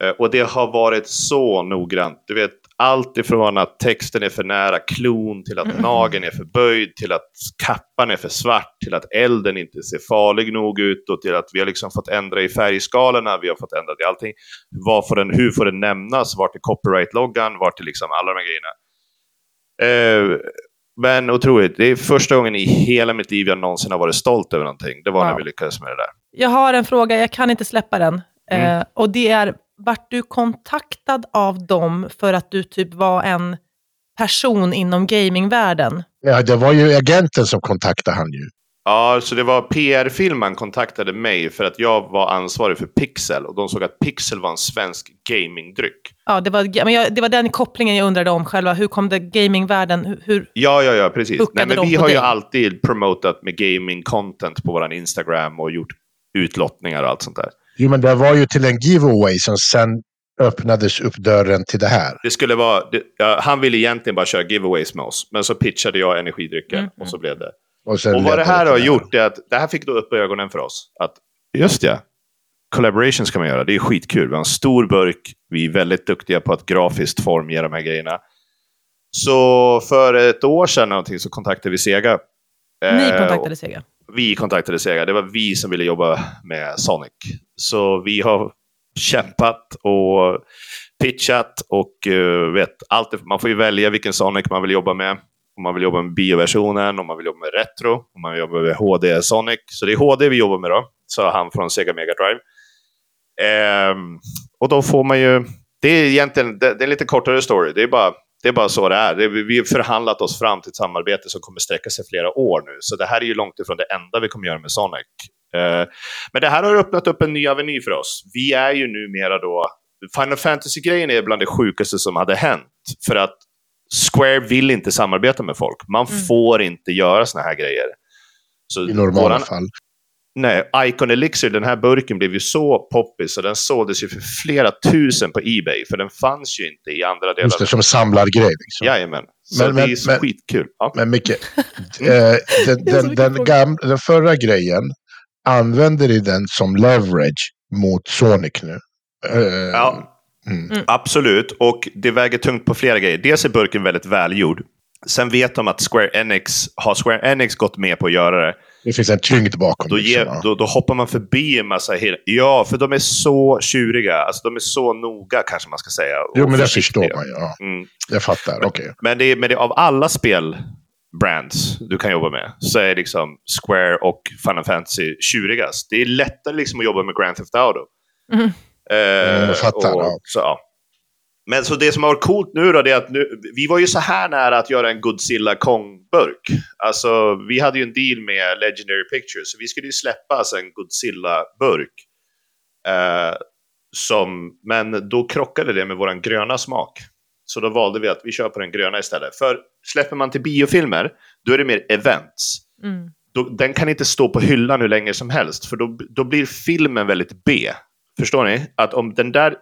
Eh, Och det har varit så noggrant. Du vet, allt ifrån att texten är för nära klon, till att nageln är för böjd, till att kappan är för svart, till att elden inte ser farlig nog ut och till att vi har liksom fått ändra i färgskalorna, vi har fått ändra i allting. Vad får den, hur får den nämnas? Vart är copyright-loggan? Vart är liksom alla de här grejerna? Eh, men otroligt. Det är första gången i hela mitt liv jag någonsin har varit stolt över någonting. Det var när Wow. vi lyckades med det där. Jag har en fråga, jag kan inte släppa den. Mm. Eh, och det är, vart du kontaktad av dem för att du typ var en person inom gamingvärlden? Ja, det var ju agenten som kontaktade han ju. Ja, så det var PR-filmen kontaktade mig för att jag var ansvarig för Pixel och de såg att Pixel var en svensk gamingdryck. Ja, det var, men jag, det var den kopplingen jag undrade om själva. Hur kom det gamingvärlden? Hur, Ja, ja, ja, precis. Nej, men vi har ju dig? alltid promotat med gaming-content på vår Instagram och gjort utlottningar och allt sånt där. Jo, men det var ju till en giveaway som sen öppnades upp dörren till det här. Det skulle vara, det, ja, han ville egentligen bara köra giveaways med oss, men så pitchade jag energidrycken Mm, och så blev det. Och, sen Och vad det här har gjort är att det här fick då upp ögonen för oss. Att just ja, collaborations kan man göra. Det är skitkul. Vi har en stor burk. Vi är väldigt duktiga på att grafiskt formge de här grejerna. Så för ett år sedan någonting så kontaktade vi Sega. ni Eh, kontaktade Sega? Vi kontaktade Sega. Det var vi som ville jobba med Sonic. Så vi har kämpat och pitchat och uh, vet, allt. Man får ju välja vilken Sonic man vill jobba med. Om man vill jobba med bioversionen, om man vill jobba med retro, om man vill jobba med HD Sonic. Så det är HD vi jobbar med då, sa han från Sega Mega Drive. Um, och då får man ju... Det är egentligen det, det är en lite kortare story. Det är bara, det är bara så det är. Vi har förhandlat oss fram till ett samarbete som kommer sträcka sig flera år nu. Så det här är ju långt ifrån det enda vi kommer göra med Sonic. Eh, men det här har öppnat upp en ny aveny för oss. Vi är ju numera då... Final Fantasy-grejen är bland det sjukaste som hade hänt. För att Square vill inte samarbeta med folk. Man Mm. får inte göra såna här grejer. Så I normala våran- fall. Nej, Icon Elixir, den här burken blev ju så poppis så den såldes ju för flera tusen på Ebay. För den fanns ju inte i andra delar. Just det, som samlargrej. Liksom. Jajamän. Så Men- det men- är så men- skitkul. Ja. Men Micke, Mm. [laughs] eh, den, Det är så den, den, den förra grejen, använder ni den som leverage mot Sonic nu? Eh, Ja, mm. absolut. Och det väger tungt på flera grejer. Dels är burken väldigt välgjord. Sen vet de att Square Enix, har Square Enix gått med på att göra det, Det finns en tyngd bakom. då, liksom, ger, ja. då, då hoppar man förbi en massa... Ja, för de är så tjuriga. Alltså de är så noga, kanske man ska säga. Jo, men det förstår man ju. Ja. Mm. Jag fattar. Okej. Men det är, men det är av alla spelbrands du kan jobba med så är liksom Square och Final Fantasy tjurigast. Det är lättare liksom att jobba med Grand Theft Auto. Mhm. Eh, jag fattar, och, ja. så, ja. Men så det som har varit coolt nu då, det är att nu, vi var ju så här nära att göra en Godzilla Kong-burk. Alltså, vi hade ju en deal med Legendary Pictures, så vi skulle ju släppa alltså en Godzilla-burk. Eh, som, men då krockade det med våran gröna smak. Så då valde vi att vi kör på den gröna istället. För släpper man till biofilmer, då är det mer events. Mm. Då, den kan inte stå på hyllan hur länge som helst, för då, då blir filmen väldigt B. Förstår ni? Att om den där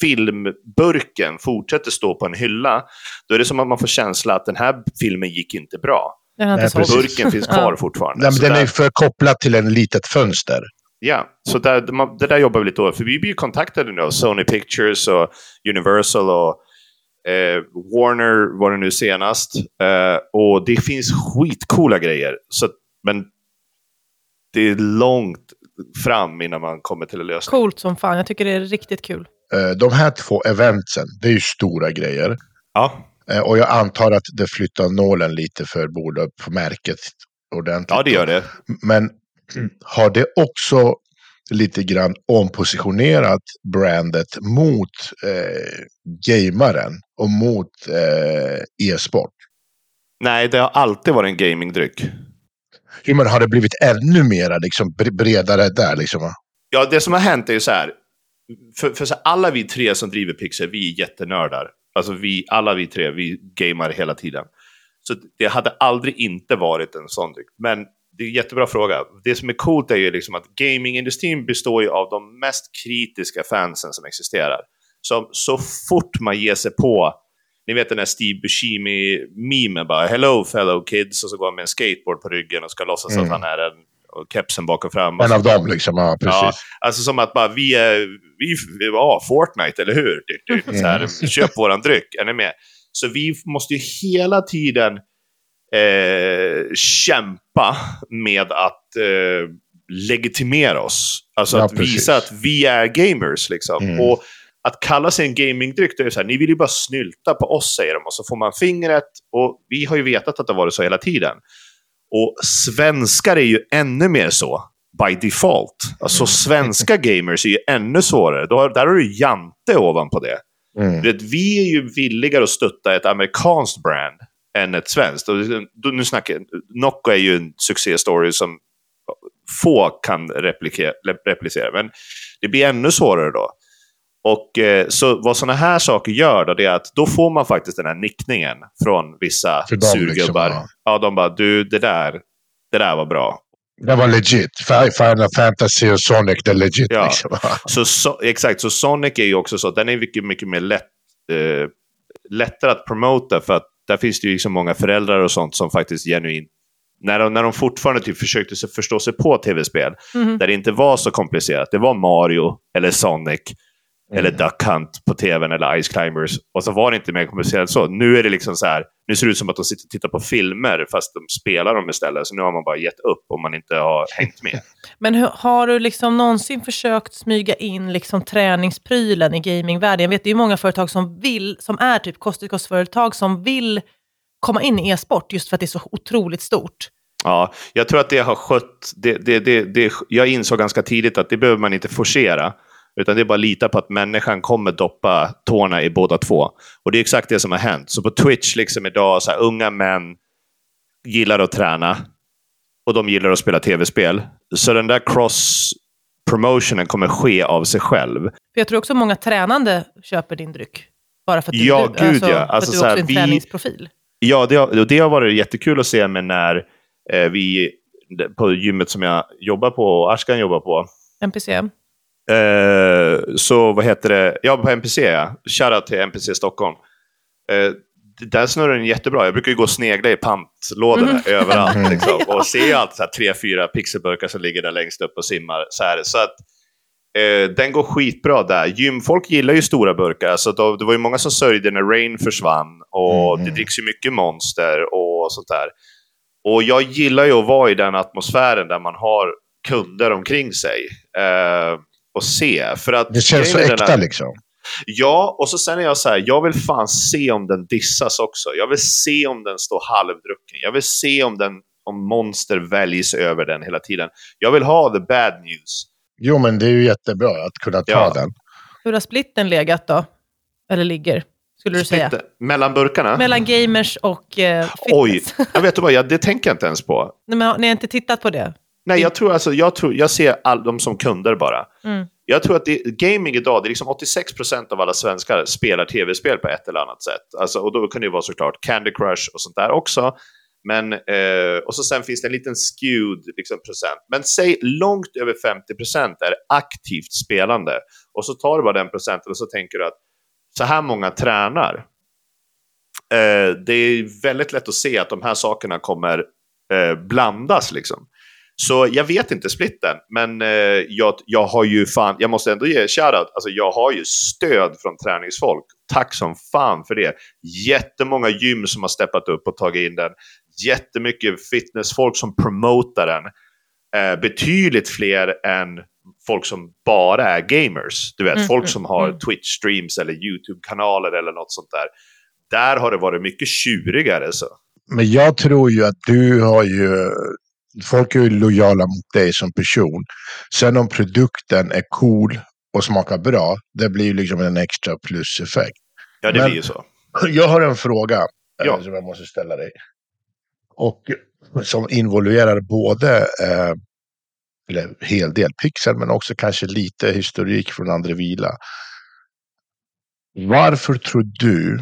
filmburken fortsätter stå på en hylla, då är det som att man får känsla att den här filmen gick inte bra. Den Nej. Burken finns kvar Ja. fortfarande. Nej, den där- är för kopplad till en litet fönster. Ja, så där, man, det där jobbar vi lite åt. För vi blir kontaktade nu av Sony Pictures och Universal och eh, Warner var det nu senast. Eh, och det finns skitcoola grejer. Så, men det är långt fram innan man kommer till en lösning. Coolt som fan. Jag tycker det är riktigt kul. Eh, De här två eventsen, det är ju stora grejer. Ja, Eh, Och jag antar att det flyttar nålen lite för borde upp på märket ordentligt. ja, det gör det. Men har det också lite grann ompositionerat brandet mot eh, gamaren och mot eh, e-sport? Nej, det har alltid varit en gamingdryck. Jo, men har det blivit ännu mera liksom, bre- bredare där? Liksom? Ja, det som har hänt är ju så här. För, för så alla vi tre som driver Pixel, vi är jättenördar. Alltså vi, alla vi tre, vi gamar hela tiden. Så det hade aldrig inte varit en sån dryck. Men det är en jättebra fråga. Det som är coolt är ju liksom att gamingindustrin består ju av de mest kritiska fansen som existerar. Så, så fort man ger sig på, ni vet den där Steve Buscemi-memen bara “Hello fellow kids” och så går han med en skateboard på ryggen och ska låtsas Mm. att han är en, och kepsen bak och fram. Och En av dem liksom, ja precis. Ja, alltså som att bara vi är, vi, vi ja, Fortnite, eller hur? Så här, köp våran dryck, är ni med? Så vi måste ju hela tiden eh, kämpa med att eh, legitimera oss. Alltså Ja, att precis. visa att vi är gamers liksom. Mm. Och att kalla sig en gamingdryck, det är så här, ni vill ju bara snylta på oss, säger de. Och så får man fingret. Och vi har ju vetat att det har varit så hela tiden. Och svenskar är ju ännu mer så, by default. Alltså svenska gamers är ju ännu svårare. Då, där har du Jante ovanpå det. Mm. Vet, vi är ju villigare att stötta ett amerikanskt brand än ett svenskt. Och då, nu snackar Nocco är ju en succéstory som få kan replikera, replicera. Men det blir ännu svårare då. Och eh, så vad sådana här saker gör då, det är att då får man faktiskt den här nickningen från vissa För dem, surgubbar. liksom, ja. ja, de bara du, det där, det där var bra. Det var legit. Fi- Final Fantasy och Sonic, det är legit. Ja. Liksom. [laughs] Så, så, exakt, så Sonic är ju också så, den är mycket, mycket mer lätt, eh, lättare att promota för att där finns det ju liksom många föräldrar och sånt som faktiskt genuint, när de, när de fortfarande typ försökte förstå sig på tv-spel, Mhm. där det inte var så komplicerat, det var Mario eller Sonic eller Duck Hunt på tvn eller Ice Climbers. Och så var det inte mer komplicerat så. Nu är det liksom så här, nu ser det ut som att de sitter och tittar på filmer fast de spelar dem istället. Så nu har man bara gett upp om man inte har hängt med. [laughs] Men hur, har du liksom någonsin försökt smyga in liksom träningsprylen i gamingvärlden? Jag vet det är många företag som vill, som är typ kosttillskottsföretag som vill komma in i e-sport just för att det är så otroligt stort. Ja, jag tror att det har skött... Det, det, det, det, jag insåg ganska tidigt att det behöver man inte forcera. Utan det är bara att lita på att människan kommer doppa tårna i båda två. Och det är exakt det som har hänt. Så på Twitch liksom idag, så här, unga män gillar att träna. Och de gillar att spela tv-spel. Så den där cross-promotionen kommer ske av sig själv. För jag tror också många tränande köper din dryck. Bara för att du, Ja, du, gud, ja. för Alltså, att du så också är en vi- träningsprofil. Ja, det har, det har varit jättekul att se med när eh, vi på gymmet som jag jobbar på och Ashkan jobbar på. NPC. Eh, så vad heter det? Ja, på NPC ja. Shoutout till NPC Stockholm. Eh, där snurrar den jättebra. Jag brukar ju gå och snegla i pantlådorna [laughs] överallt. Liksom, och se alltid så här tre, fyra pixelburkar som ligger där längst upp och simmar. Så, här. så att eh, den går skitbra där. Gymfolk gillar ju stora burkar. Alltså, då, det var ju många som sörjde när Rain försvann. Och Mm. det dricks ju mycket Monster och sånt där. Och jag gillar ju att vara i den atmosfären där man har kunder omkring sig. Eh, och se. För att Det känns så äkta här- liksom. Ja, och så sen är jag så här, jag vill fan se om den dissas också. Jag vill se om den står halvdrucken. Jag vill se om, den, om monster väljs över den hela tiden. Jag vill ha the bad news. Jo, men det är ju jättebra att kunna ta Ja. den. Hur har splitten legat då? Eller ligger, skulle du säga? Mellan burkarna? Mellan gamers och eh, fitness. Oj, jag vet [laughs] du vad, jag, det tänker jag inte ens på. Nej, men ni har inte tittat på det? Nej, jag tror alltså, jag, tror, jag ser all, dem som kunder bara. Mm. Jag tror att det, gaming idag, det är liksom 86% av alla svenskar spelar tv-spel på ett eller annat sätt. Alltså, och då kan det ju vara såklart Candy Crush och sånt där också. Men, eh, och så sen finns det en liten skewed liksom, procent. Men säg långt över 50% är aktivt spelande. Och så tar du bara den procenten och så tänker du att så här många tränar. Eh, det är väldigt lätt att se att de här sakerna kommer eh, blandas liksom. Så jag vet inte splitten, men eh, jag, jag har ju fan, jag måste ändå ge shoutout, alltså jag har ju stöd från träningsfolk. Tack som fan för det. Jättemånga gym som har steppat upp och tagit in den. Jättemycket fitnessfolk som promotar den. Eh, betydligt fler än folk som bara är gamers. Du vet, Mm, folk mm, som har mm. Twitch-streams eller YouTube-kanaler eller något sånt där. Där har det varit mycket tjurigare. Så. Men jag tror ju att du har ju... Folk är ju lojala mot dig som person. Sen om produkten är cool och smakar bra, det blir ju liksom en extra pluseffekt. Ja, det Men- blir ju så. [clears throat] Jag har en fråga eh, Ja. som jag måste ställa dig. Och som involverar både, eh, eller hel del pixel, men också kanske lite historik från André Vila. Varför tror du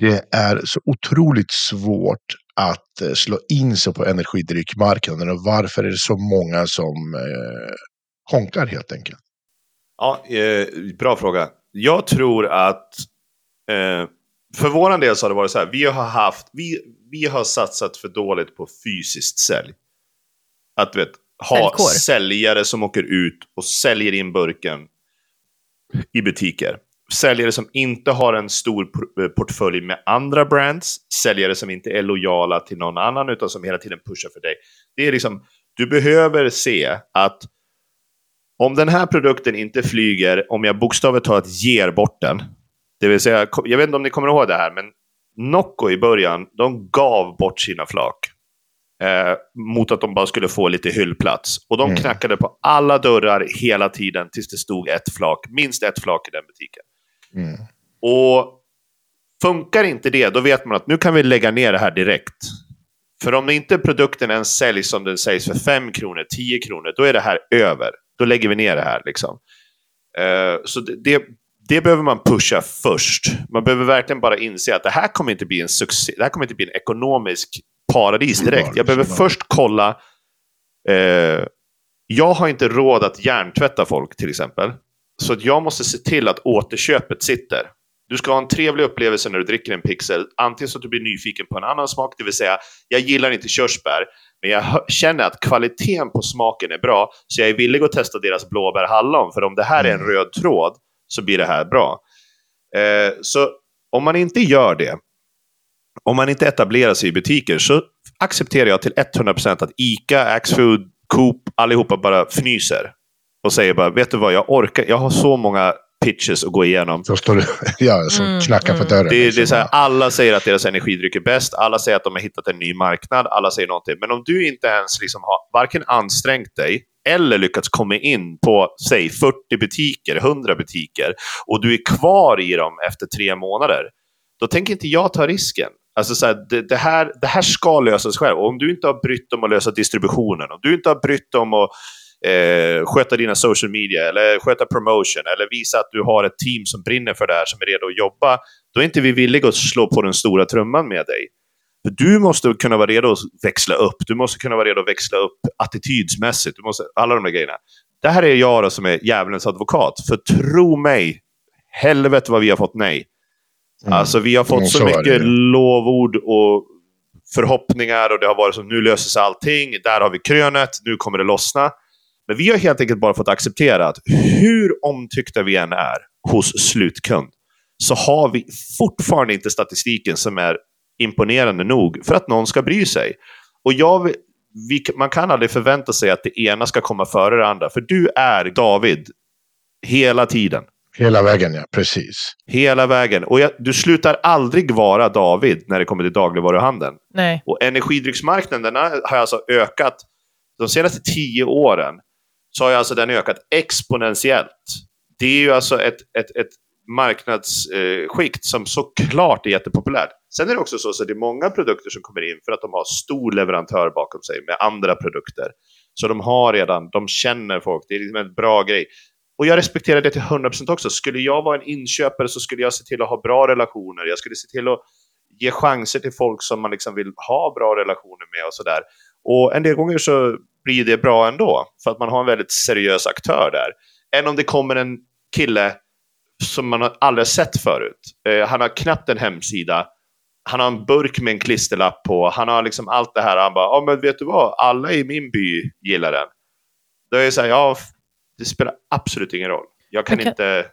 det är så otroligt svårt att eh, slå in sig på energidryckmarknaden och varför är det så många som eh, konkar helt enkelt? Ja, eh, bra fråga. Jag tror att eh, för vår del så har det varit så här. Vi har, haft, vi, vi har satsat för dåligt på fysiskt sälj. Att vet, ha Säljkår. säljare som åker ut och säljer in burken i butiker. Säljare som inte har en stor eh, portfölj med andra brands. Säljare som inte är lojala till någon annan utan som hela tiden pushar för dig. Det är liksom, du behöver se att om den här produkten inte flyger, om jag bokstavligt talat ger bort den, det vill säga, jag vet inte om ni kommer ihåg det här, men Nocco i början, de gav bort sina flak. Eh, mot att de bara skulle få lite hyllplats. Och de Mm. knackade på alla dörrar hela tiden tills det stod ett flak, minst ett flak i den butiken. Mm. Och funkar inte det, då vet man att nu kan vi lägga ner det här direkt. För om inte produkten ens säljs som den sägs för 5 kronor, 10 kronor, då är det här över. Då lägger vi ner det här. Liksom. Eh, så det, det, det behöver man pusha först. Man behöver verkligen bara inse att det här kommer inte bli en succé. Det här kommer inte bli en ekonomisk paradis direkt. Jag behöver först kolla. Eh, jag har inte råd att hjärntvätta folk till exempel. Så att jag måste se till att återköpet sitter. Du ska ha en trevlig upplevelse när du dricker en pixel. Antingen så att du blir nyfiken på en annan smak, det vill säga jag gillar inte körsbär, men jag känner att kvaliteten på smaken är bra, så jag är villig att testa deras blåbär hallon, för om det här är en Mm. röd tråd så blir det här bra. Eh, så om man inte gör det, om man inte etablerar sig i butiker, så accepterar jag till 100% att ICA, Axfood, Coop, allihopa bara fnyser. Och säger bara, vet du vad, jag orkar, jag har så många pitches att gå igenom. Så står du, [laughs] ja, som Mm, knackar på mm. dörren. Det, det är liksom. så här, alla säger att deras energidryck är bäst, alla säger att de har hittat en ny marknad, alla säger någonting. Men om du inte ens liksom har varken ansträngt dig eller lyckats komma in på, säg 40 butiker, 100 butiker och du är kvar i dem efter tre månader, då tänker inte jag ta risken. Alltså så här, det, det, här, det här ska lösas själv. Och om du inte har brytt om att lösa distributionen, om du inte har brytt om att eh, sköta dina social media, eller sköta promotion, eller visa att du har ett team som brinner för det här, som är redo att jobba, då är inte vi villiga att slå på den stora trumman med dig. För du måste kunna vara redo att växla upp. Du måste kunna vara redo att växla upp attitydsmässigt. Du måste, alla de där grejerna. Det här är jag då som är djävulens advokat. För tro mig, helvete vad vi har fått nej. Mm. Alltså vi har fått Mm, så, så mycket lovord och förhoppningar och det har varit som nu löser sig allting, där har vi krönet, nu kommer det lossna. Men vi har helt enkelt bara fått acceptera att hur omtyckta vi än är hos slutkund så har vi fortfarande inte statistiken som är imponerande nog för att någon ska bry sig. Och jag, vi, man kan aldrig förvänta sig att det ena ska komma före det andra, för du är David hela tiden. Hela vägen, ja. Precis. Hela vägen. Och jag, du slutar aldrig vara David när det kommer till dagligvaruhandeln. Nej. Och energidrycksmarknaden den har har alltså ökat, de senaste tio åren, så har ju alltså den ökat exponentiellt. Det är ju alltså ett, ett, ett marknadsskikt som såklart är jättepopulärt. Sen är det också så att det är många produkter som kommer in för att de har stor leverantör bakom sig med andra produkter. Så de har redan, de känner folk, det är liksom en bra grej. Och jag respekterar det till 100% också. Skulle jag vara en inköpare så skulle jag se till att ha bra relationer. Jag skulle se till att ge chanser till folk som man liksom vill ha bra relationer med och sådär. Och en del gånger så blir det bra ändå, för att man har en väldigt seriös aktör där. Än om det kommer en kille som man har aldrig sett förut. Eh, han har knappt en hemsida. Han har en burk med en klisterlapp på. Han har liksom allt det här. Han bara, ja men vet du vad? Alla i min by gillar den. Då är det så här, ja, det spelar absolut ingen roll. Jag kan kan- inte...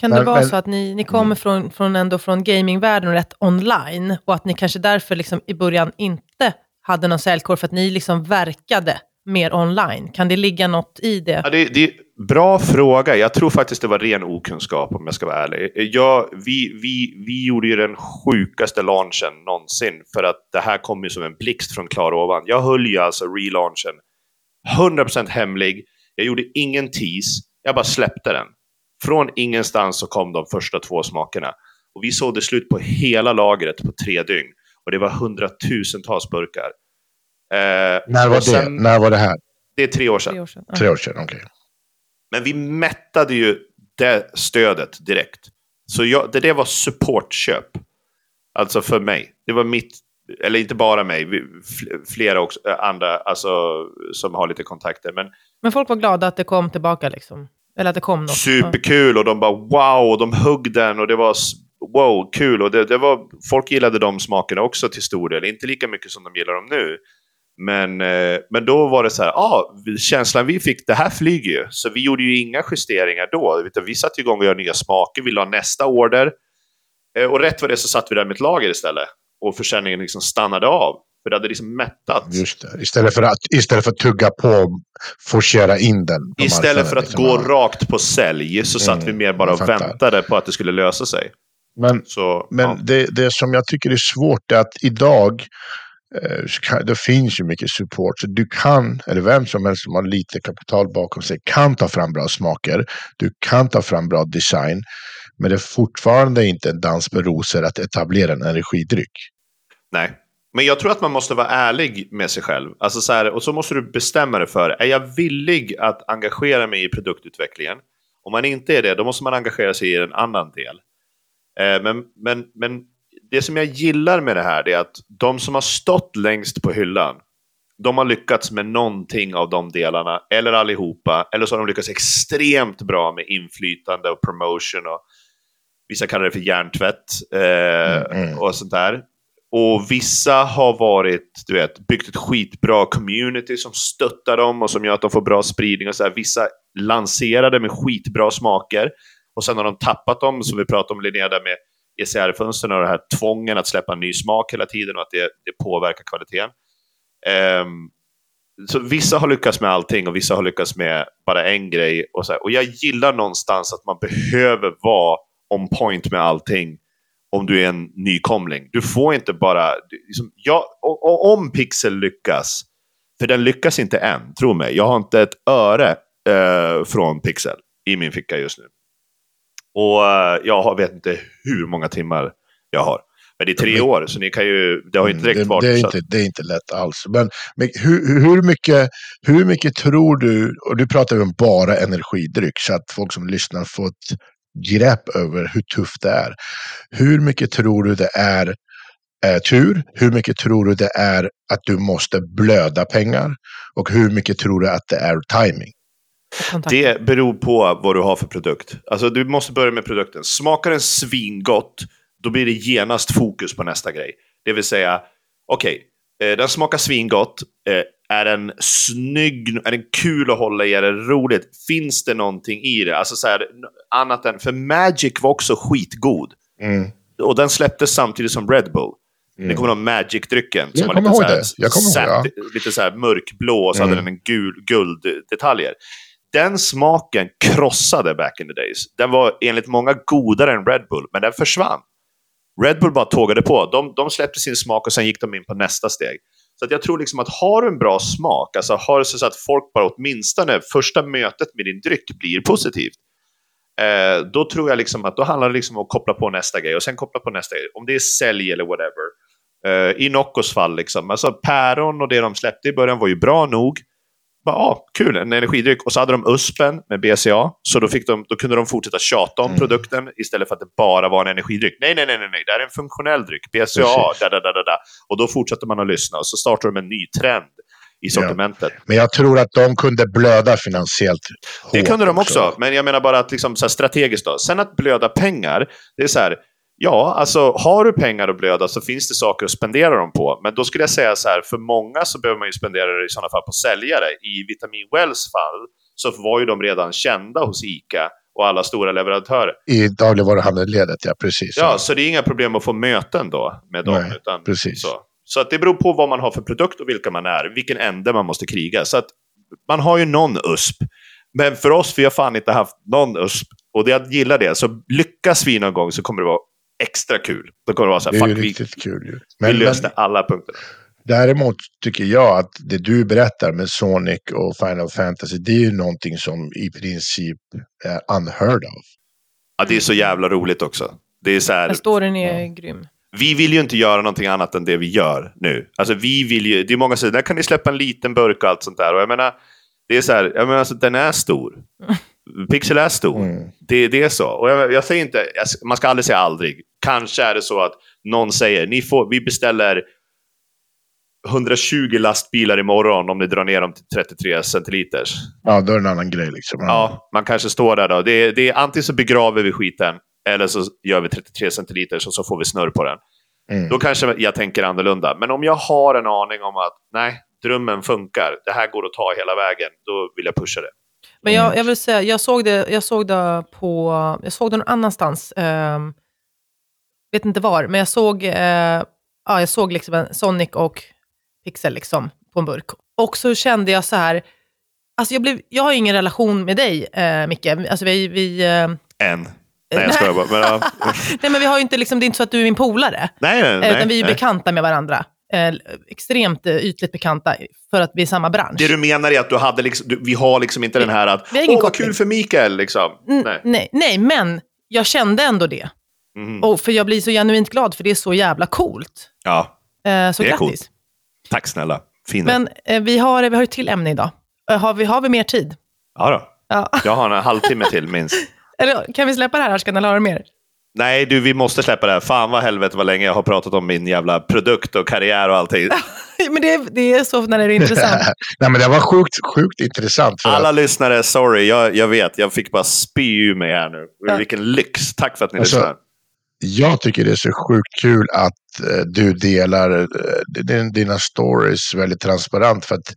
Kan det vara så att ni, ni kommer Mm. från, från, ändå från gamingvärlden och rätt online och att ni kanske därför liksom i början inte hade någon säljkår för att ni liksom verkade mer online? Kan det ligga något i det? Ja, det, det är bra fråga. Jag tror faktiskt det var ren okunskap om jag ska vara ärlig. Jag, vi, vi, vi gjorde ju den sjukaste launchen någonsin för att det här kom ju som en blixt från klar ovan. Jag höll ju alltså relaunchen 100% hemlig. Jag gjorde ingen tease. Jag bara släppte den. Från ingenstans så kom de första två smakerna. Och vi sålde slut på hela lagret på tre dygn. Och det var hundratusentals burkar. Eh, När var sen- det? När var det här? Det är tre år sedan. Tre år sedan. Ja. Tre år sedan, okej. Men vi mättade ju det stödet direkt. Så jag, det, det var supportköp. Alltså för mig. Det var mitt, eller inte bara mig, flera också, äh, andra alltså, som har lite kontakter. Men Men folk var glada att det kom tillbaka liksom. Eller att det kom något. superkul och de bara wow och de högg den och det var wow, kul. Och det, det var, folk gillade de smakerna också till stor del. Inte lika mycket som de gillar dem nu. Men, eh, men då var det så här, ah, känslan vi fick, det här flyger ju. Så vi gjorde ju inga justeringar då. Vi satte igång och göra nya smaker, vi la nästa order. Eh, och rätt vad det så satt vi där med ett lager istället. Och försäljningen liksom stannade av. För det hade liksom mättat. Just det. Istället för, att, istället för att tugga på och forcera in den Istället för att liksom. gå rakt på sälj så satt Mm, vi mer bara och väntade på att det skulle lösa sig. Men, Så, men ja. det, det som jag tycker är svårt är att idag eh, det finns ju mycket support. Så du kan, eller vem som helst som har lite kapital bakom sig, kan ta fram bra smaker. Du kan ta fram bra design. Men det är fortfarande inte en dans med rosor att etablera en energidryck. Nej. Men jag tror att man måste vara ärlig med sig själv. Alltså så här, och så måste du bestämma dig för, är jag villig att engagera mig i produktutvecklingen? Om man inte är det, då måste man engagera sig i en annan del. Eh, men, men, men det som jag gillar med det här är att de som har stått längst på hyllan, de har lyckats med någonting av de delarna, eller allihopa, eller så har de lyckats extremt bra med inflytande och promotion och vissa kallar det för hjärntvätt eh, Mm, mm. och sånt där. Och vissa har varit, du vet, byggt ett skitbra community som stöttar dem och som gör att de får bra spridning och så här. Vissa lanserade med skitbra smaker och sen har de tappat dem, som vi pratade om Linnea där med ECR-fönstren och det här tvången att släppa en ny smak hela tiden och att det, det påverkar kvaliteten. Um, så vissa har lyckats med allting och vissa har lyckats med bara en grej. Och, så här. och jag gillar någonstans att man behöver vara on point med allting om du är en nykomling. Du får inte bara... Liksom, ja, och, och om Pixel lyckas, för den lyckas inte än, tro mig. Jag har inte ett öre eh, från Pixel i min ficka just nu. Och eh, jag vet inte hur många timmar jag har. Men det är tre år, så ni kan ju... Det har ju inte direkt Mm, det, varit... det, är inte, det är inte lätt alls. Men, men hur, hur, mycket, hur mycket tror du, och du pratar ju om bara energidryck, så att folk som lyssnar får ett grepp över hur tufft det är. Hur mycket tror du det är eh, tur? Hur mycket tror du det är att du måste blöda pengar? Och hur mycket tror du att det är timing? Det beror på vad du har för produkt. Alltså du måste börja med produkten. Smakar den svingott, då blir det genast fokus på nästa grej. Det vill säga, okej, eh, den smakar svingott. Eh, är den snygg? Är den kul att hålla i? Är det roligt? Finns det någonting i det? Alltså så här, annat än... För Magic var också skitgod. Mm. Och den släpptes samtidigt som Red Bull. Ni kommer ihåg Magic-drycken? Jag kommer lite ihåg det. Jag kommer ihåg, satt- Lite så här mörkblå och så Mm. hade den en gul, gulddetaljer. Den smaken krossade back in the days. Den var enligt många godare än Red Bull, men den försvann. Red Bull bara tågade på. De, de släppte sin smak och sen gick de in på nästa steg. Så att jag tror liksom att har du en bra smak, alltså har du så att folk bara åtminstone första mötet med din dryck blir positivt, eh, då tror jag liksom att då handlar det liksom om att koppla på nästa grej och sen koppla på nästa grej. Om det är sälj eller whatever. Eh, I Noccos fall, liksom. alltså päron och det de släppte i början var ju bra nog. Bara, ah, kul, en energidryck. Och så hade de USPen med BCA, så då, fick de, då kunde de fortsätta tjata om Mm. produkten istället för att det bara var en energidryck. Nej, nej, nej, nej, nej. det här är en funktionell dryck. BCA, da, da, da, da, da. Och då fortsätter man att lyssna och så startar de en ny trend i sortimentet. Men jag tror att de kunde blöda finansiellt Det kunde de också, men jag menar bara att liksom, så strategiskt då. Sen att blöda pengar, det är så här, ja, alltså har du pengar att blöda så finns det saker att spendera dem på. Men då skulle jag säga så här, för många så behöver man ju spendera det i sådana fall på säljare. I Vitamin Wells fall så var ju de redan kända hos ICA och alla stora leverantörer. I dagligvaruhandelledet, ja precis. Ja, så det är inga problem att få möten då med dem. Nej, utan, precis. Så. så att det beror på vad man har för produkt och vilka man är, vilken ände man måste kriga. Så att man har ju någon USP. Men för oss, vi har fan inte haft någon USP. Och det, jag gillar det. Så lyckas vi någon gång så kommer det vara extra kul. Då kommer det vara så det här, är ju fuck, vi, riktigt kul ju. vi Men, löste men alla punkter. däremot tycker jag att det du berättar med Sonic och Final Fantasy, det är ju någonting som i princip är unheard of. Ja, det är så jävla roligt också. Det är så här, storyn är grym. vi vill ju inte göra någonting annat än det vi gör nu. Alltså vi vill ju, det är många som säger, där kan ni släppa en liten burk och allt sånt där. Och jag menar, det är så här, jag menar, alltså, den är stor. [laughs] Pixel är stor. Mm. Det, det är så. Och jag, jag säger inte, jag, man ska aldrig säga aldrig. Kanske är det så att någon säger, ni får, vi beställer 120 lastbilar imorgon om ni drar ner dem till 33 centiliters. Ja, då är det en annan grej liksom. Ja, man kanske står där då. Det, är- det är antingen så begraver vi skiten eller så gör vi 33 centiliters och så får vi snurr på den. Mm. Då kanske jag tänker annorlunda. Men om jag har en aning om att nej, drömmen funkar, det här går att ta hela vägen, då vill jag pusha det. Men jag, jag vill säga, jag såg det, jag såg det på, jag såg det någon annanstans. ehm, vet inte var, men jag såg, eh, ja, jag såg liksom en Sonic och Pixel liksom på en burk. Och så kände jag så här, alltså jag, blev, jag har ingen relation med dig, eh, Micke. Alltså vi, vi, eh, Än. Nej, jag skojar bara. Men, ja. [laughs] nej, men vi har inte, liksom, det är inte så att du är min polare. nej, nej, Eh, nej, utan vi är nej. bekanta med varandra. Eh, extremt eh, ytligt bekanta för att vi är i samma bransch. Det du menar är att du hade liksom, du, vi har liksom inte den här att vi åh vad koppling." kul för Mikael, liksom. Mm, nej. Nej, men jag kände ändå det. Mhm. Och för jag blir så genuint glad, för det är så jävla coolt. Ja, Eh, så Det är grattis. coolt. tack snälla. Fin. Men eh, vi, har, vi har ett till ämne idag. Eh, har, vi, har vi mer tid? Ja då. Ja. Jag har en halvtimme till minst. [laughs] Eller kan vi släppa det här, Ashkan, eller har du mer? Nej, du, vi måste släppa det här. Fan vad helvete vad länge jag har pratat om min jävla produkt och karriär och allting. [laughs] men det, det är så när det är intressant. [laughs] Nej, men det var sjukt, sjukt intressant. För Alla att, lyssnare, sorry, jag, jag vet. Jag fick bara spy ur mig här nu. Ja. Vilken lyx. Tack för att ni Alltså, lyssnar jag tycker det är så sjukt kul att eh, du delar eh, din, dina stories väldigt transparent. För att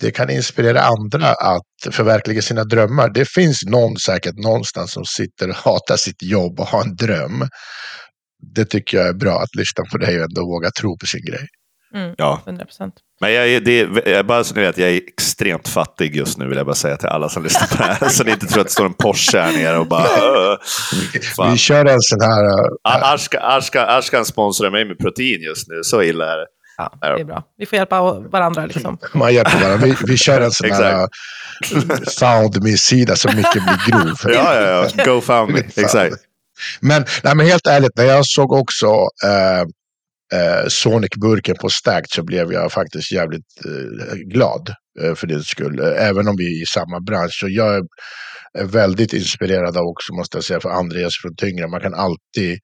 det kan inspirera andra att förverkliga sina drömmar. Det finns någon säkert någonstans som sitter och hatar sitt jobb och har en dröm. Det tycker jag är bra att lyssna på dig och ändå våga tro på sin grej. Mm, Ja. 100 procent. Men jag, är- det, jag, bara så ni vet, jag är extremt fattig just nu vill jag bara säga till alla som lyssnar på det här. Så ni inte tror att det står en Porsche här nere och bara... "Åh." Fan. Vi kör en sån här... Ashka, Ashka, Ashkan sponsrar mig med protein just nu, så illa är det. Ja, det är bra. Vi får hjälpa varandra. Liksom. [laughs] Man hjälper varandra. Vi, vi kör en sån här Exakt. uh, found me-sida som mycket blir grov. [laughs] Ja, ja, ja. Go found me. [laughs] Exakt. Men, nej, men helt ärligt, när jag såg också eh, eh, Sonic-burken på Stacked så blev jag faktiskt jävligt eh, glad eh, för din skull. Eh, även om vi är i samma bransch. Så jag är, väldigt inspirerad av också, måste jag säga, för Andreas från Tyngre. Man kan alltid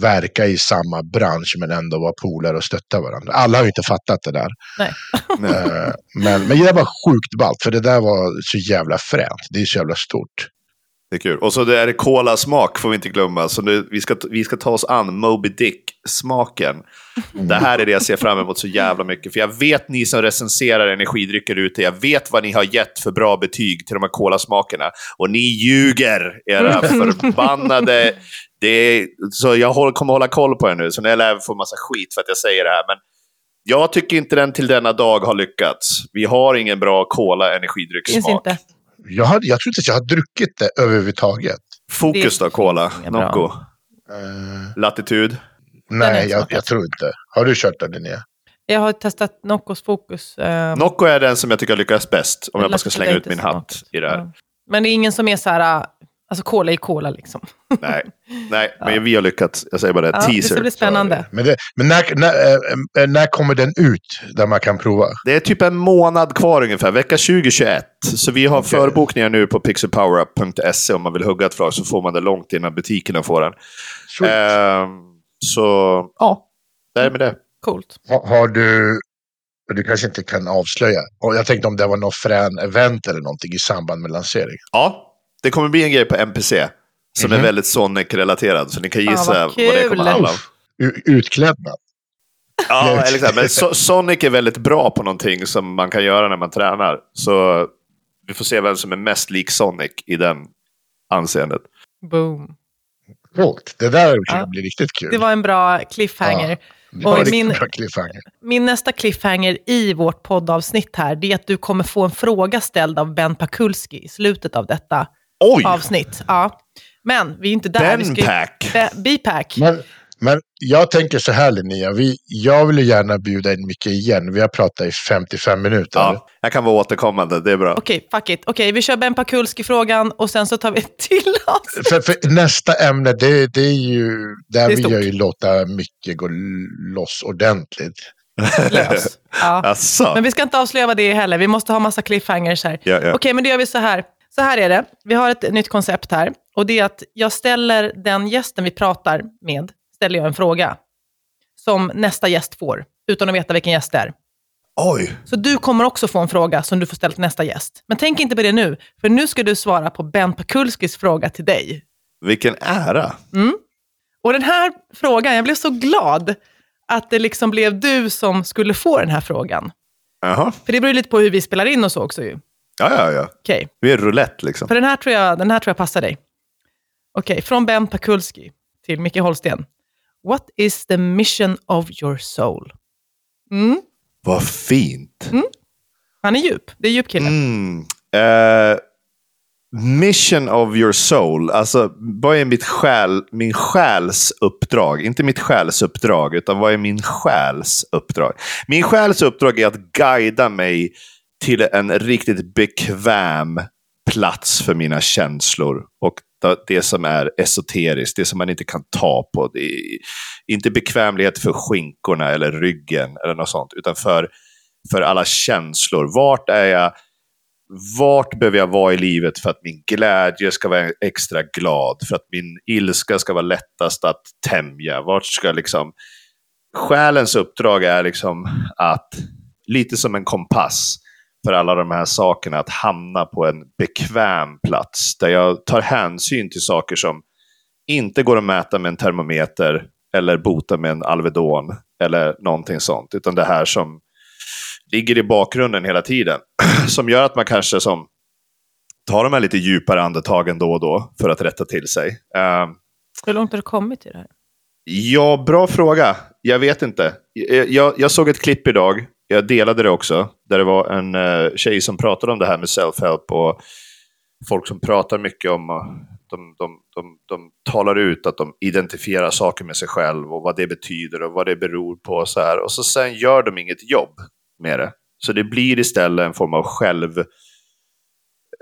verka i samma bransch men ändå vara polare och stötta varandra. Alla har ju inte fattat det där. Nej. [laughs] Eh, men, men det var sjukt ballt, för det där var så jävla fränt. Det är så jävla stort. Det är kul. Och så det är det kolasmak får vi inte glömma. Så nu, vi, ska, vi ska ta oss an Moby Dick-smaken. Det här är det jag ser fram emot så jävla mycket. För jag vet ni som recenserar energidrycker ute, jag vet vad ni har gett för bra betyg till de här kolasmakerna. Och ni ljuger, era [laughs] förbannade... Det är, så jag håller, kommer hålla koll på er nu, så ni lär få massa skit för att jag säger det här. Men jag tycker inte den till denna dag har lyckats. Vi har ingen bra cola Finns energidryckssmak. inte. Jag, hade, jag tror inte att jag har druckit det överhuvudtaget. Fokus då, cola. Nocco. Eh, Latitud. Nej, jag, jag tror inte. Har du kört den Linnea? Jag har testat Noccos Fokus. Eh, Nocco är den som jag tycker har lyckats bäst, om jag bara ska slänga ut min hatt i det här. Men det är ingen som är så här, alltså cola är cola liksom. Nej, nej [laughs] men vi har lyckats. Jag säger bara det. Ja, det Teaser. ska bli spännande. Men, det, men när, när, eh, eh, när kommer den ut där man kan prova? Det är typ en månad kvar ungefär, vecka 2021. Så vi har Okej. förbokningar nu på pixelpowerup.se om man vill hugga ett flagg så får man det långt innan butikerna får den. Ehm, så ja, det är med det. Coolt. Har, har du, du kanske inte kan avslöja. Och jag tänkte om det var något frän event eller någonting i samband med lansering. Ja, det kommer bli en grej på NPC som Mhm. är väldigt Sonic-relaterad. Så ni kan Ah, gissa vad vad, det kommer handla om. Utklädnad. Ja, [laughs] eller. Men so Sonic är väldigt bra på någonting som man kan göra när man tränar. Så vi får se vem som är mest lik Sonic i den anseendet. Boom. Coolt. Det där Ja. bli riktigt kul. Det var en bra cliffhanger. Var och min- bra cliffhanger. Min nästa cliffhanger i vårt poddavsnitt här, det är att du kommer få en fråga ställd av Ben Pakulski i slutet av detta Oj! avsnitt. Ja. Men vi är inte där. vi ska ju-! Be- B-pack. Men, Men jag tänker så här Linnea, vi, jag vill ju gärna bjuda in Micke igen. Vi har pratat i 55 minuter. Ja, jag kan vara återkommande, det är bra. Okej, fuck it. Okej, vi kör Ben Pakulski-frågan och sen så tar vi till oss. För, för nästa ämne, det, det är ju där Det är vi stort. gör ju låta Micke gå loss ordentligt. Lös. Ja. Asså. Men vi ska inte avslöja vad det är heller. Vi måste ha massa cliffhangers här. Ja, ja. Okej, men då gör vi så här. Så här är det. Vi har ett nytt koncept här. Och det är att jag ställer den gästen vi pratar med, ställer jag en fråga. Som nästa gäst får, utan att veta vilken gäst det är. Oj! Så du kommer också få en fråga som du får ställa till nästa gäst. Men tänk inte på det nu, för nu ska du svara på Ben Pakulskis fråga till dig. Vilken ära. Och den här frågan, jag blev så glad att det liksom blev du som skulle få den här frågan. Jaha. För det beror ju lite på hur vi spelar in och så också ju. Ja, ja, ja. Okej, Vi är roulette liksom. för den här, tror jag, den här tror jag passar dig. Okej, från Ben Pakulski till Micke Holsten. What is the mission of your soul? Mm, Vad fint. han är djup. Det är djup kille. Mm. Eh, mission of your soul. Alltså, vad är mitt själ, min själs uppdrag? Inte mitt själsuppdrag, utan vad är min själs uppdrag? Min själs uppdrag är att guida mig till en riktigt bekväm plats för mina känslor. Och det- som är esoteriskt, det som man inte kan ta på. Det är inte bekvämlighet för skinkorna eller ryggen eller något sånt, utan för, för alla känslor. Vart är jag? Vart behöver jag vara i livet för att min glädje ska vara extra glad? För att min ilska ska vara lättast att tämja? Vart ska liksom... Själens uppdrag är liksom att, lite som en kompass för alla de här sakerna, att hamna på en bekväm plats där jag tar hänsyn till saker som inte går att mäta med en termometer eller bota med en Alvedon eller någonting sånt, utan det här som ligger i bakgrunden hela tiden. [clears throat] Som gör att man kanske som tar de här lite djupare andetagen då och då för att rätta till sig. Ehm, Hur långt har du kommit i det här? Ja, bra fråga. Jag vet inte. Jag, jag, jag såg ett klipp idag, jag delade det också, där det var en uh, tjej som pratade om det här med self-help och folk som pratar mycket om, uh, de, de, de, de talar ut att de identifierar saker med sig själv och vad det betyder och vad det beror på och så här. Och så sen gör de inget jobb med det. Så det blir istället en form av själv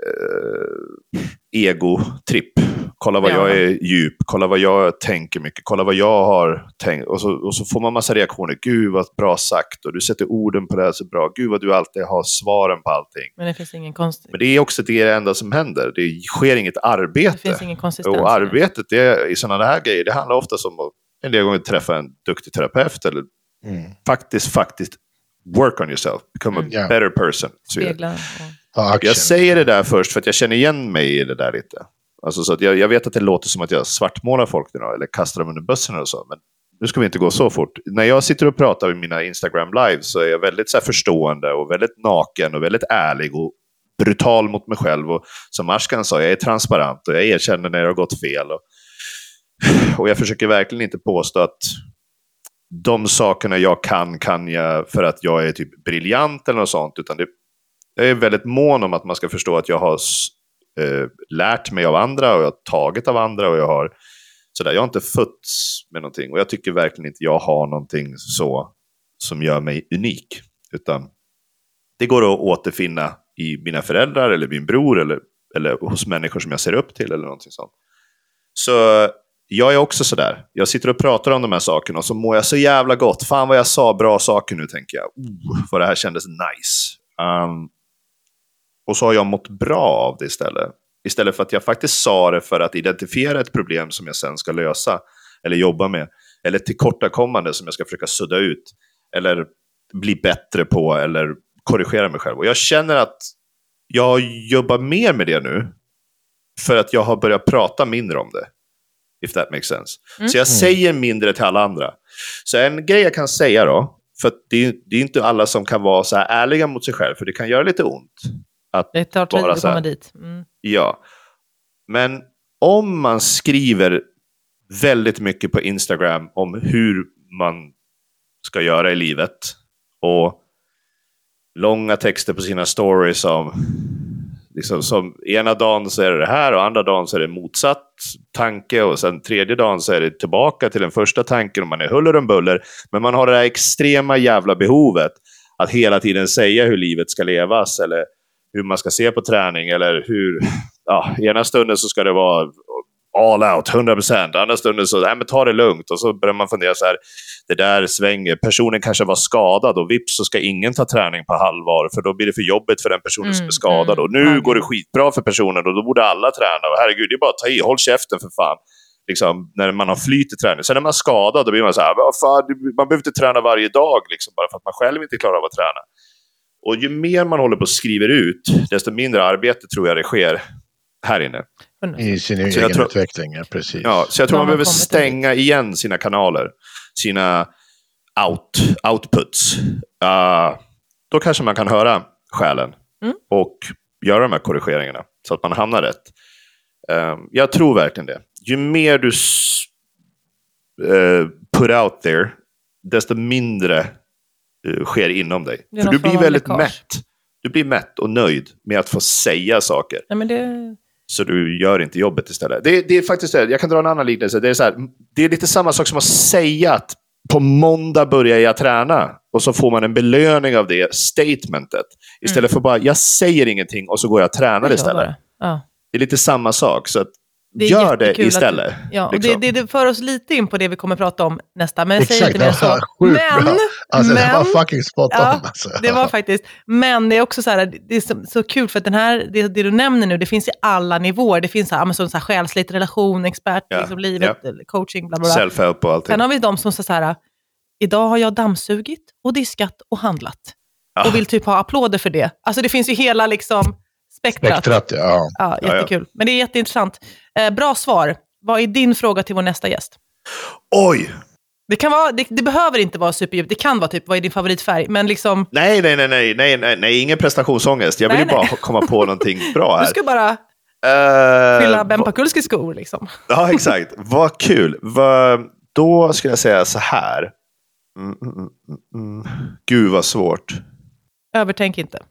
eh, ego-tripp. Kolla vad Ja. jag är djup, kolla vad jag tänker mycket, kolla vad jag har tänkt. Och så, och så får man massa reaktioner. Gud vad bra sagt och du sätter orden på det här så bra. Gud vad du alltid har svaren på allting. Men det finns ingen konst... Men det är också det enda som händer. Det sker inget Det arbete. finns ingen konsistens. Och det. arbetet det, i sådana här grejer, det handlar ofta om att en del gånger träffa en duktig terapeut eller Mm. faktiskt, faktiskt work on yourself. Become a Mm. Ja. better person. Så vidare. Jag säger det där först för att jag känner igen mig i det där lite. Alltså så att jag, jag vet att det låter som att jag svartmålar folk nu eller kastar dem under bussen och så. Men nu ska vi inte gå så fort. När jag sitter och pratar i mina Instagram lives så är jag väldigt så här förstående och väldigt naken och väldigt ärlig och brutal mot mig själv. Och som Ashkan sa, jag är transparent och jag erkänner när jag har gått fel. Och, och jag försöker verkligen inte påstå att de sakerna jag kan, kan jag för att jag är typ briljant eller något sånt. Utan det, jag är väldigt mån om att man ska förstå att jag har eh, lärt mig av andra och jag har tagit av andra och jag har sådär. Jag har inte fötts med någonting och jag tycker verkligen inte jag har någonting så som gör mig unik. Utan det går att återfinna i mina föräldrar eller min bror eller, eller hos människor som jag ser upp till eller någonting sånt. Så jag är också sådär. Jag sitter och pratar om de här sakerna och så mår jag så jävla gott. Fan vad jag sa bra saker nu tänker jag. Oh, vad det här kändes nice. Um, och så har jag mått bra av det istället. Istället för att jag faktiskt sa det för att identifiera ett problem som jag sen ska lösa. Eller jobba med. Eller tillkortakommande som jag ska försöka sudda ut. Eller bli bättre på. Eller korrigera mig själv. Och jag känner att jag jobbar mer med det nu. För att jag har börjat prata mindre om det. If that makes sense. Så jag säger mindre till alla andra. Så en grej jag kan säga då. För att det är, det är inte alla som kan vara så här ärliga mot sig själv. För det kan göra lite ont. Att Det tar tid att komma dit. Mm. Ja. Men om man skriver väldigt mycket på Instagram om hur man ska göra i livet och långa texter på sina stories om Liksom som ena dagen så är det det här och andra dagen så är det motsatt tanke och sen tredje dagen så är det tillbaka till den första tanken och man är huller om buller. Men man har det här extrema jävla behovet att hela tiden säga hur livet ska levas eller hur man ska se på träning eller hur... [laughs] Ja, ena stunden så ska det vara all out, 100%. Andra stunden så, nej men ta det lugnt. Och så börjar man fundera så här, det där svänger. Personen kanske var skadad och vips så ska ingen ta träning på halvvar, för då blir det för jobbigt för den personen Mm, som är skadad. mm, och nu mm. går det skitbra för personen och då borde alla träna. Och herregud, det är bara att ta i, håll käften för fan. Liksom, när man har flyt i träning. Sen när man är skadad, då blir man så här, fan, man behöver inte träna varje dag, liksom, bara för att man själv inte klarar av att träna. Och ju mer man håller på och skriver ut, desto mindre arbete tror jag det sker här inne. I sin Så jag egen tror- utveckling, ja, precis. Ja, så jag tror man man behöver kommer till stänga igen sina kanaler, sina out, outputs. Uh, då kanske man kan höra själen Mm. och göra de här korrigeringarna så att man hamnar rätt. Um, jag tror verkligen det. Ju mer du eh, put out there, desto mindre eh, sker inom dig. För du blir väldigt läckage. mätt. Du blir mätt och nöjd med att få säga saker. Nej, men det, Så du gör inte jobbet istället. Det, det är faktiskt det. Jag kan dra en annan liknelse. Det är, så här, det är lite samma sak som att säga att på måndag börjar jag träna. Och så får man en belöning av det statementet. Istället för bara, jag säger ingenting och så går jag och tränar Mm. istället. bara. Ja. Det är lite samma sak. Så Det är gör det jättekul att- istället. Ja, och liksom. det, det, det för oss lite in på det vi kommer prata om nästa, men jag säger Exakt, inte mer det var så. Men, bra. Alltså det men, var fucking spot on. Ja, alltså. det var faktiskt, men det är också så här, det är så, så kul för att den här, det, det du nämner nu, det finns i alla nivåer. Det finns så här, ja, men så, här själsligt, relation, expert, Ja, liksom livet, coaching, bla bla bla. Self-help och allting. Sen har vi de som säger så här, idag har jag dammsugit och diskat och handlat. Ja. Och vill typ ha applåder för det. Alltså det finns ju hela liksom spektrat. Spektrat, ja. Ja, ja. jättekul. Men det är jätteintressant. Eh, bra svar. Vad är din fråga till vår nästa gäst? Oj! Det, kan vara, det, det behöver inte vara superdjupt. Det kan vara typ, vad är din favoritfärg? Men liksom, Nej, nej, nej, nej, nej, nej, nej, ingen prestationsångest. Jag vill Nej, ju bara nej. komma på någonting bra här. du ska bara Eh, fylla Ben Pakulskis skor. Liksom. Ja, exakt. Vad kul. Vad, då skulle jag säga så här. Mm, mm, mm, mm. Gud vad svårt. Övertänk inte.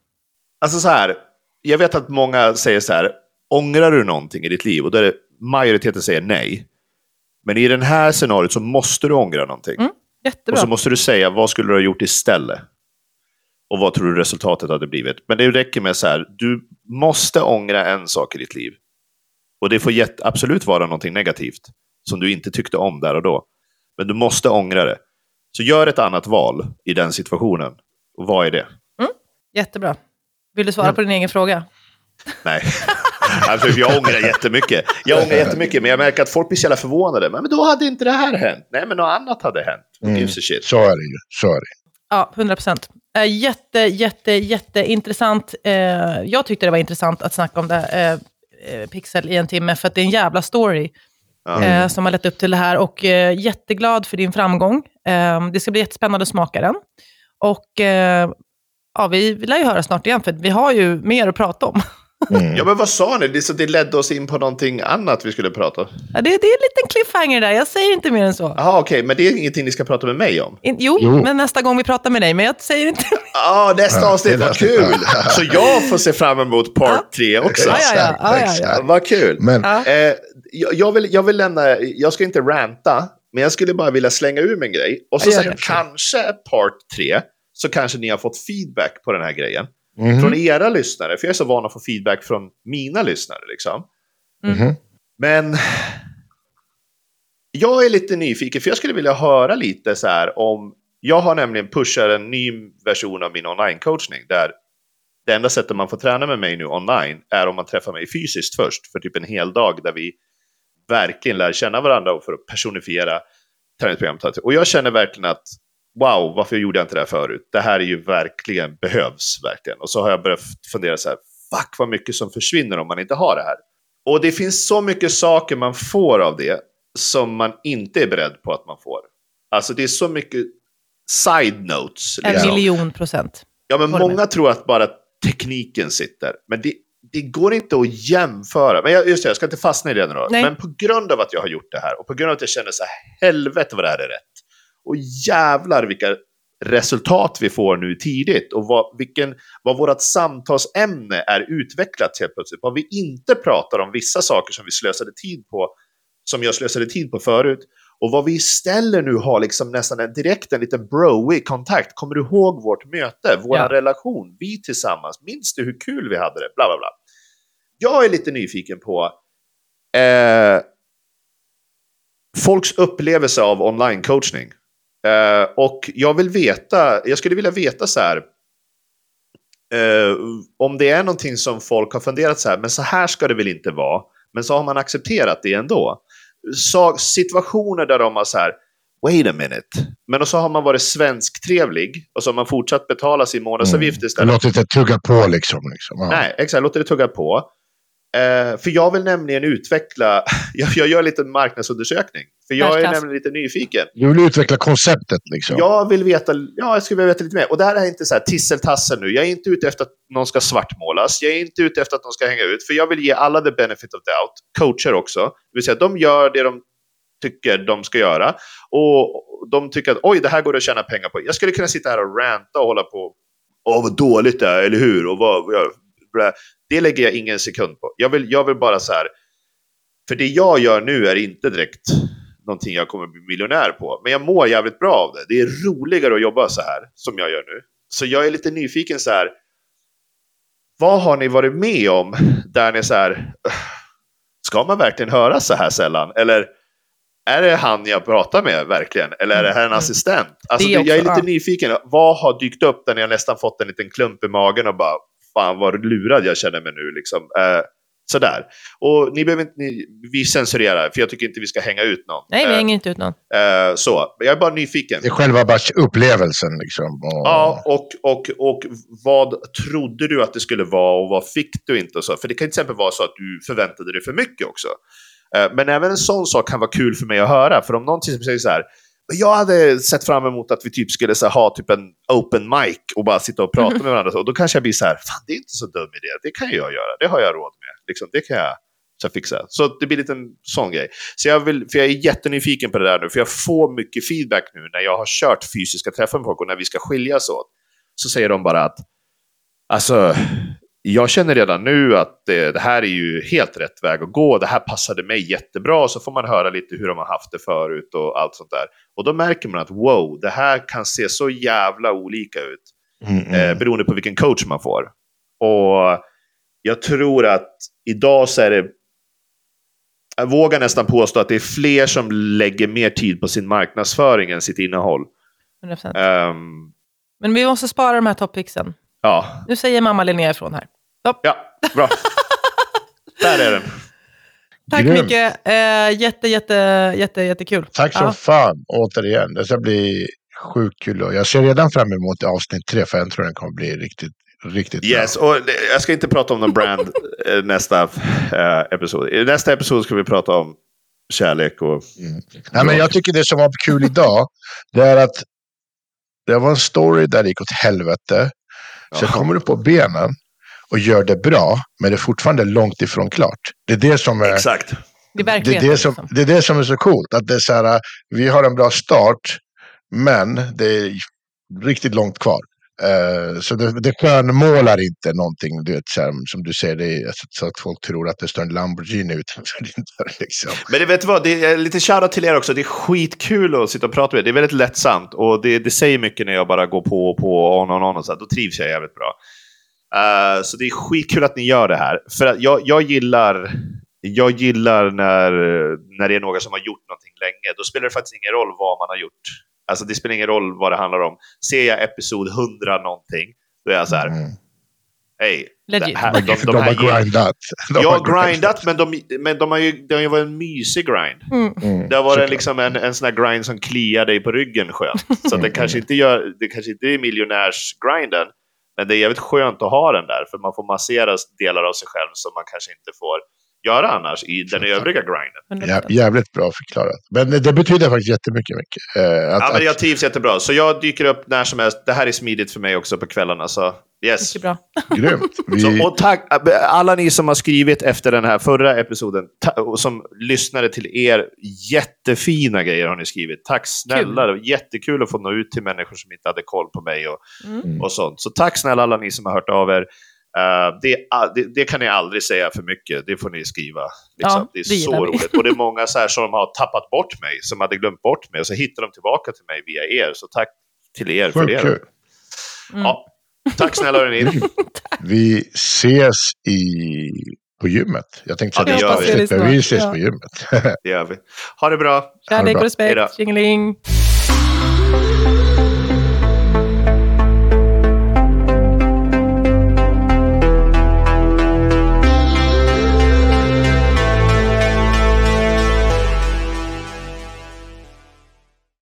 Alltså så här. Jag vet att många säger så här. Ångrar du någonting i ditt liv? Och då är det, majoriteten säger nej. Men i den här scenariot så måste du ångra någonting. Mm. Och så måste du säga vad skulle du ha gjort istället? Och vad tror du resultatet hade blivit? Men det räcker med så här, du måste ångra en sak i ditt liv. Och det får absolut vara någonting negativt som du inte tyckte om där och då. Men du måste ångra det. Så gör ett annat val i den situationen. Och vad är det? Jättebra. Vill du svara på din egen fråga? Nej. [laughs] Alltså, jag ångrar jättemycket. Jag ångrar jättemycket, men jag märker att folk blir så jävla förvånade. Men då hade inte det här hänt. Nej, men något annat hade hänt. Mm. Så är det ju. Så är det. Ja, 100 procent. Eh, jätte, jätte, jätteintressant. Eh, jag tyckte det var intressant att snacka om det, eh, Pixel i en timme, för att det är en jävla story eh, som har lett upp till det här. Och jätteglad för din framgång. Det ska bli jättespännande att smaka den. Och ja, vi lär ju höra snart igen, för vi har ju mer att prata om. [laughs] Mm. Ja, men vad sa ni? Det, så det ledde oss in på någonting annat vi skulle prata om. Ja, det, det är en liten cliffhanger där, jag säger inte mer än så. Jaha, okej, men det är ingenting ni ska prata med mig om? In, jo, Jo. men nästa gång vi pratar med dig, men jag säger inte mer. Ja, nästa Ja, avsnitt, det vad kul! Så jag får se fram emot part tre också. Ja, ja, ja. Exakt, ja, ja, ja. exakt. Vad kul! Men Ja. Eh, jag, jag, vill, jag vill lämna, jag ska inte ranta, men jag skulle bara vilja slänga ur mig en grej. Och så Ja, sen kanske part tre, så kanske ni har fått feedback på den här grejen. Mhm. Från era lyssnare, för jag är så van att få feedback från mina lyssnare. Liksom. Mhm. Men jag är lite nyfiken, för jag skulle vilja höra lite så här om... Jag har nämligen pushat en ny version av min online-coachning, där det enda sättet man får träna med mig nu online är om man träffar mig fysiskt först, för typ en hel dag där vi verkligen lär känna varandra och för att personifiera träningsprogrammet. Och jag känner verkligen att wow, varför gjorde jag inte det här förut? Det här är ju verkligen, behövs verkligen. Och så har jag börjat fundera så här, fuck vad mycket som försvinner om man inte har det här. Och det finns så mycket saker man får av det som man inte är beredd på att man får. Alltså det är så mycket side notes. En liksom. miljon procent. Ja, men många tror att bara tekniken sitter. Men det, det går inte att jämföra. Men jag, just det, jag ska inte fastna i det nu då. Nej. Men på grund av att jag har gjort det här och på grund av att jag känner så här, helvete vad det här är rätt. Och jävlar vilka resultat vi får nu tidigt och vad, vilken, vad vårt samtalsämne är utvecklat helt plötsligt. Vad vi inte pratar om, vissa saker som vi slösade tid på, som jag slösade tid på förut. Och vad vi istället nu har liksom nästan en direkt en liten broig kontakt. Kommer du ihåg vårt möte, vår Ja. relation, vi tillsammans? Minns du hur kul vi hade det? Bla, bla, bla. Jag är lite nyfiken på eh, folks upplevelse av online-coachning. Eh, och jag vill veta, jag skulle vilja veta så här, eh, om det är någonting som folk har funderat så här, men så här ska det väl inte vara, men så har man accepterat det ändå. Så, situationer där de har så här, wait a minute, men så har man varit svensktrevlig och så har man fortsatt betala sin månadsavgift istället. Låt det tugga på liksom. liksom. Ja. Nej, exakt. Låter det tugga på. Eh, för jag vill nämligen utveckla, [laughs] jag, jag gör lite marknadsundersökning. För jag är nämligen lite nyfiken. Du vill utveckla konceptet liksom. Jag vill veta, ja, jag skulle vilja veta lite mer. Och det här är inte så här tisseltassel nu. Jag är inte ute efter att någon ska svartmålas. Jag är inte ute efter att någon ska hänga ut. För jag vill ge alla the benefit of doubt. Coacher också. Det vill säga, de gör det de tycker de ska göra. Och de tycker att oj, det här går att tjäna pengar på. Jag skulle kunna sitta här och ranta och hålla på. Åh, vad dåligt det är, eller hur? Och vad, vad, bla. det lägger jag ingen sekund på. Jag vill, jag vill bara så här. För det jag gör nu är inte direkt någonting jag kommer bli miljonär på. Men jag mår jävligt bra av det. Det är roligare att jobba så här som jag gör nu. Så jag är lite nyfiken så här. Vad har ni varit med om där ni så här. "Ugh, Ska man verkligen höra så här sällan? Eller är det han jag pratar med verkligen? Eller är det här en Mm. assistent? Alltså, Det det jag är också, lite ja. nyfiken. Vad har dykt upp där ni har nästan fått en liten klump i magen och bara fan vad lurad jag känner mig nu liksom. Eh, sådär. Och ni behöver inte, ni, vi censurerar, för jag tycker inte vi ska hänga ut någon. Nej, vi Eh, hänger inte ut någon. Eh, så, jag är bara nyfiken. Det är själva bara upplevelsen liksom. Och... Ja, och, och, och vad trodde du att det skulle vara och vad fick du inte? Och så? För det kan till exempel vara så att du förväntade dig för mycket också. Eh, Men även en sån sak kan vara kul för mig att höra. För om någon till exempel säger så här, jag hade sett fram emot att vi typ skulle så här, ha typ en open mic och bara sitta och prata med varandra. Och då kanske jag blir så här, fan det är inte så dum idé, det kan jag göra, det har jag råd. Liksom, det kan jag så fixa. Så det blir lite en sån grej. Så jag, vill, för jag är jättenyfiken på det där nu, för jag får mycket feedback nu när jag har kört fysiska träffar med folk och när vi ska skiljas åt. Så säger de bara att, alltså, jag känner redan nu att det, det här är ju helt rätt väg att gå. Det här passade mig jättebra. Så får man höra lite hur de har haft det förut och allt sånt där. Och då märker man att wow, det här kan se så jävla olika ut. Mm, mm. Eh, beroende på vilken coach man får. Och jag tror att idag så är det... Jag vågar nästan påstå att det är fler som lägger mer tid på sin marknadsföring än sitt innehåll. 100%. Ehm, Men vi måste spara de här toppicsen. ja, Nu säger mamma Linnea ifrån här. Stopp. ja, bra. Där är den. Tack Grym. mycket. Eh, jätte, jätte, jätte, jättekul. Tack som Ja. fan, återigen. Det ska bli sjukt kul. Jag ser redan fram emot avsnitt tre, för jag tror den kommer bli riktigt, riktigt Yes, bra. och jag ska inte prata om någon brand [laughs] eh, nästa eh, episod. I nästa episod ska vi prata om kärlek och... Mm. Nej, men jag tycker det som var kul idag, det är att det var en story där det gick åt helvete. Så Ja. kommer du på benen och gör det bra, men det är fortfarande långt ifrån klart. Det är det som är... Exakt. Det är Det är det, som, liksom. det är det som är så coolt. Att det är så här, vi har en bra start, men det är riktigt långt kvar. Eh, så det, det skönmålar inte någonting, du vet, så här, som du säger, det är, alltså, så att folk tror att det står en Lamborghini utanför [laughs] din dörr. Liksom. Men det vet du vad, det är lite shoutout till er också. Det är skitkul att sitta och prata med er. Det är väldigt lättsamt och det, det säger mycket när jag bara går på och på och on och on och så här. Då trivs jag jävligt bra. Uh, så det är skitkul att ni gör det här. För att jag, jag gillar, jag gillar när, när det är några som har gjort någonting länge. Då spelar det faktiskt ingen roll vad man har gjort. Alltså det spelar ingen roll vad det handlar om. Ser jag episod 100 någonting, då är jag så här, Mm. hej. Legit. det här- De, de, de, de har grindat. De Jag har har grindat, men de, men de har ju, det har ju varit en mysig grind. Mm. Mm, Det har varit liksom en, en sån här grind som kliar dig på ryggen skönt. [laughs] Så att den kanske inte gör, det kanske inte är miljonärsgrinden, men det är jävligt skönt att ha den där, för man får massera delar av sig själv som man kanske inte får göra annars i den övriga grinden. 100%. Jä, jävligt bra förklarat. Men det, betyder faktiskt jättemycket. Mycket. Eh, att, Ja, men jag trivs jättebra. Så jag dyker upp när som helst. Det här är smidigt för mig också på kvällarna. Så yes. Mycket bra. [laughs] Grymt. Vi, Så, och tack alla ni som har skrivit efter den här förra episoden ta, och som lyssnade till er. Jättefina grejer har ni skrivit. Tack snälla. Det var jättekul att få nå ut till människor som inte hade koll på mig och, Mm. och sånt. Så tack snälla alla ni som har hört av er. Eh, det, det, det kan ni aldrig säga för mycket. Det får ni skriva. Liksom. Ja, det är det så vi. roligt. Och det är många så här som har tappat bort mig, som hade glömt bort mig. Och så hittar de tillbaka till mig via er. Så tack till er för det. kul. Mm. Ja. Tack snälla hörni. [laughs] vi ses i, på gymmet. Jag tänkte Ja, det säga gör vi. det, men vi ses Ja. på gymmet. [laughs] Det gör vi. Ha det bra. Kärlek och respekt. Hejdå. Tjingeling.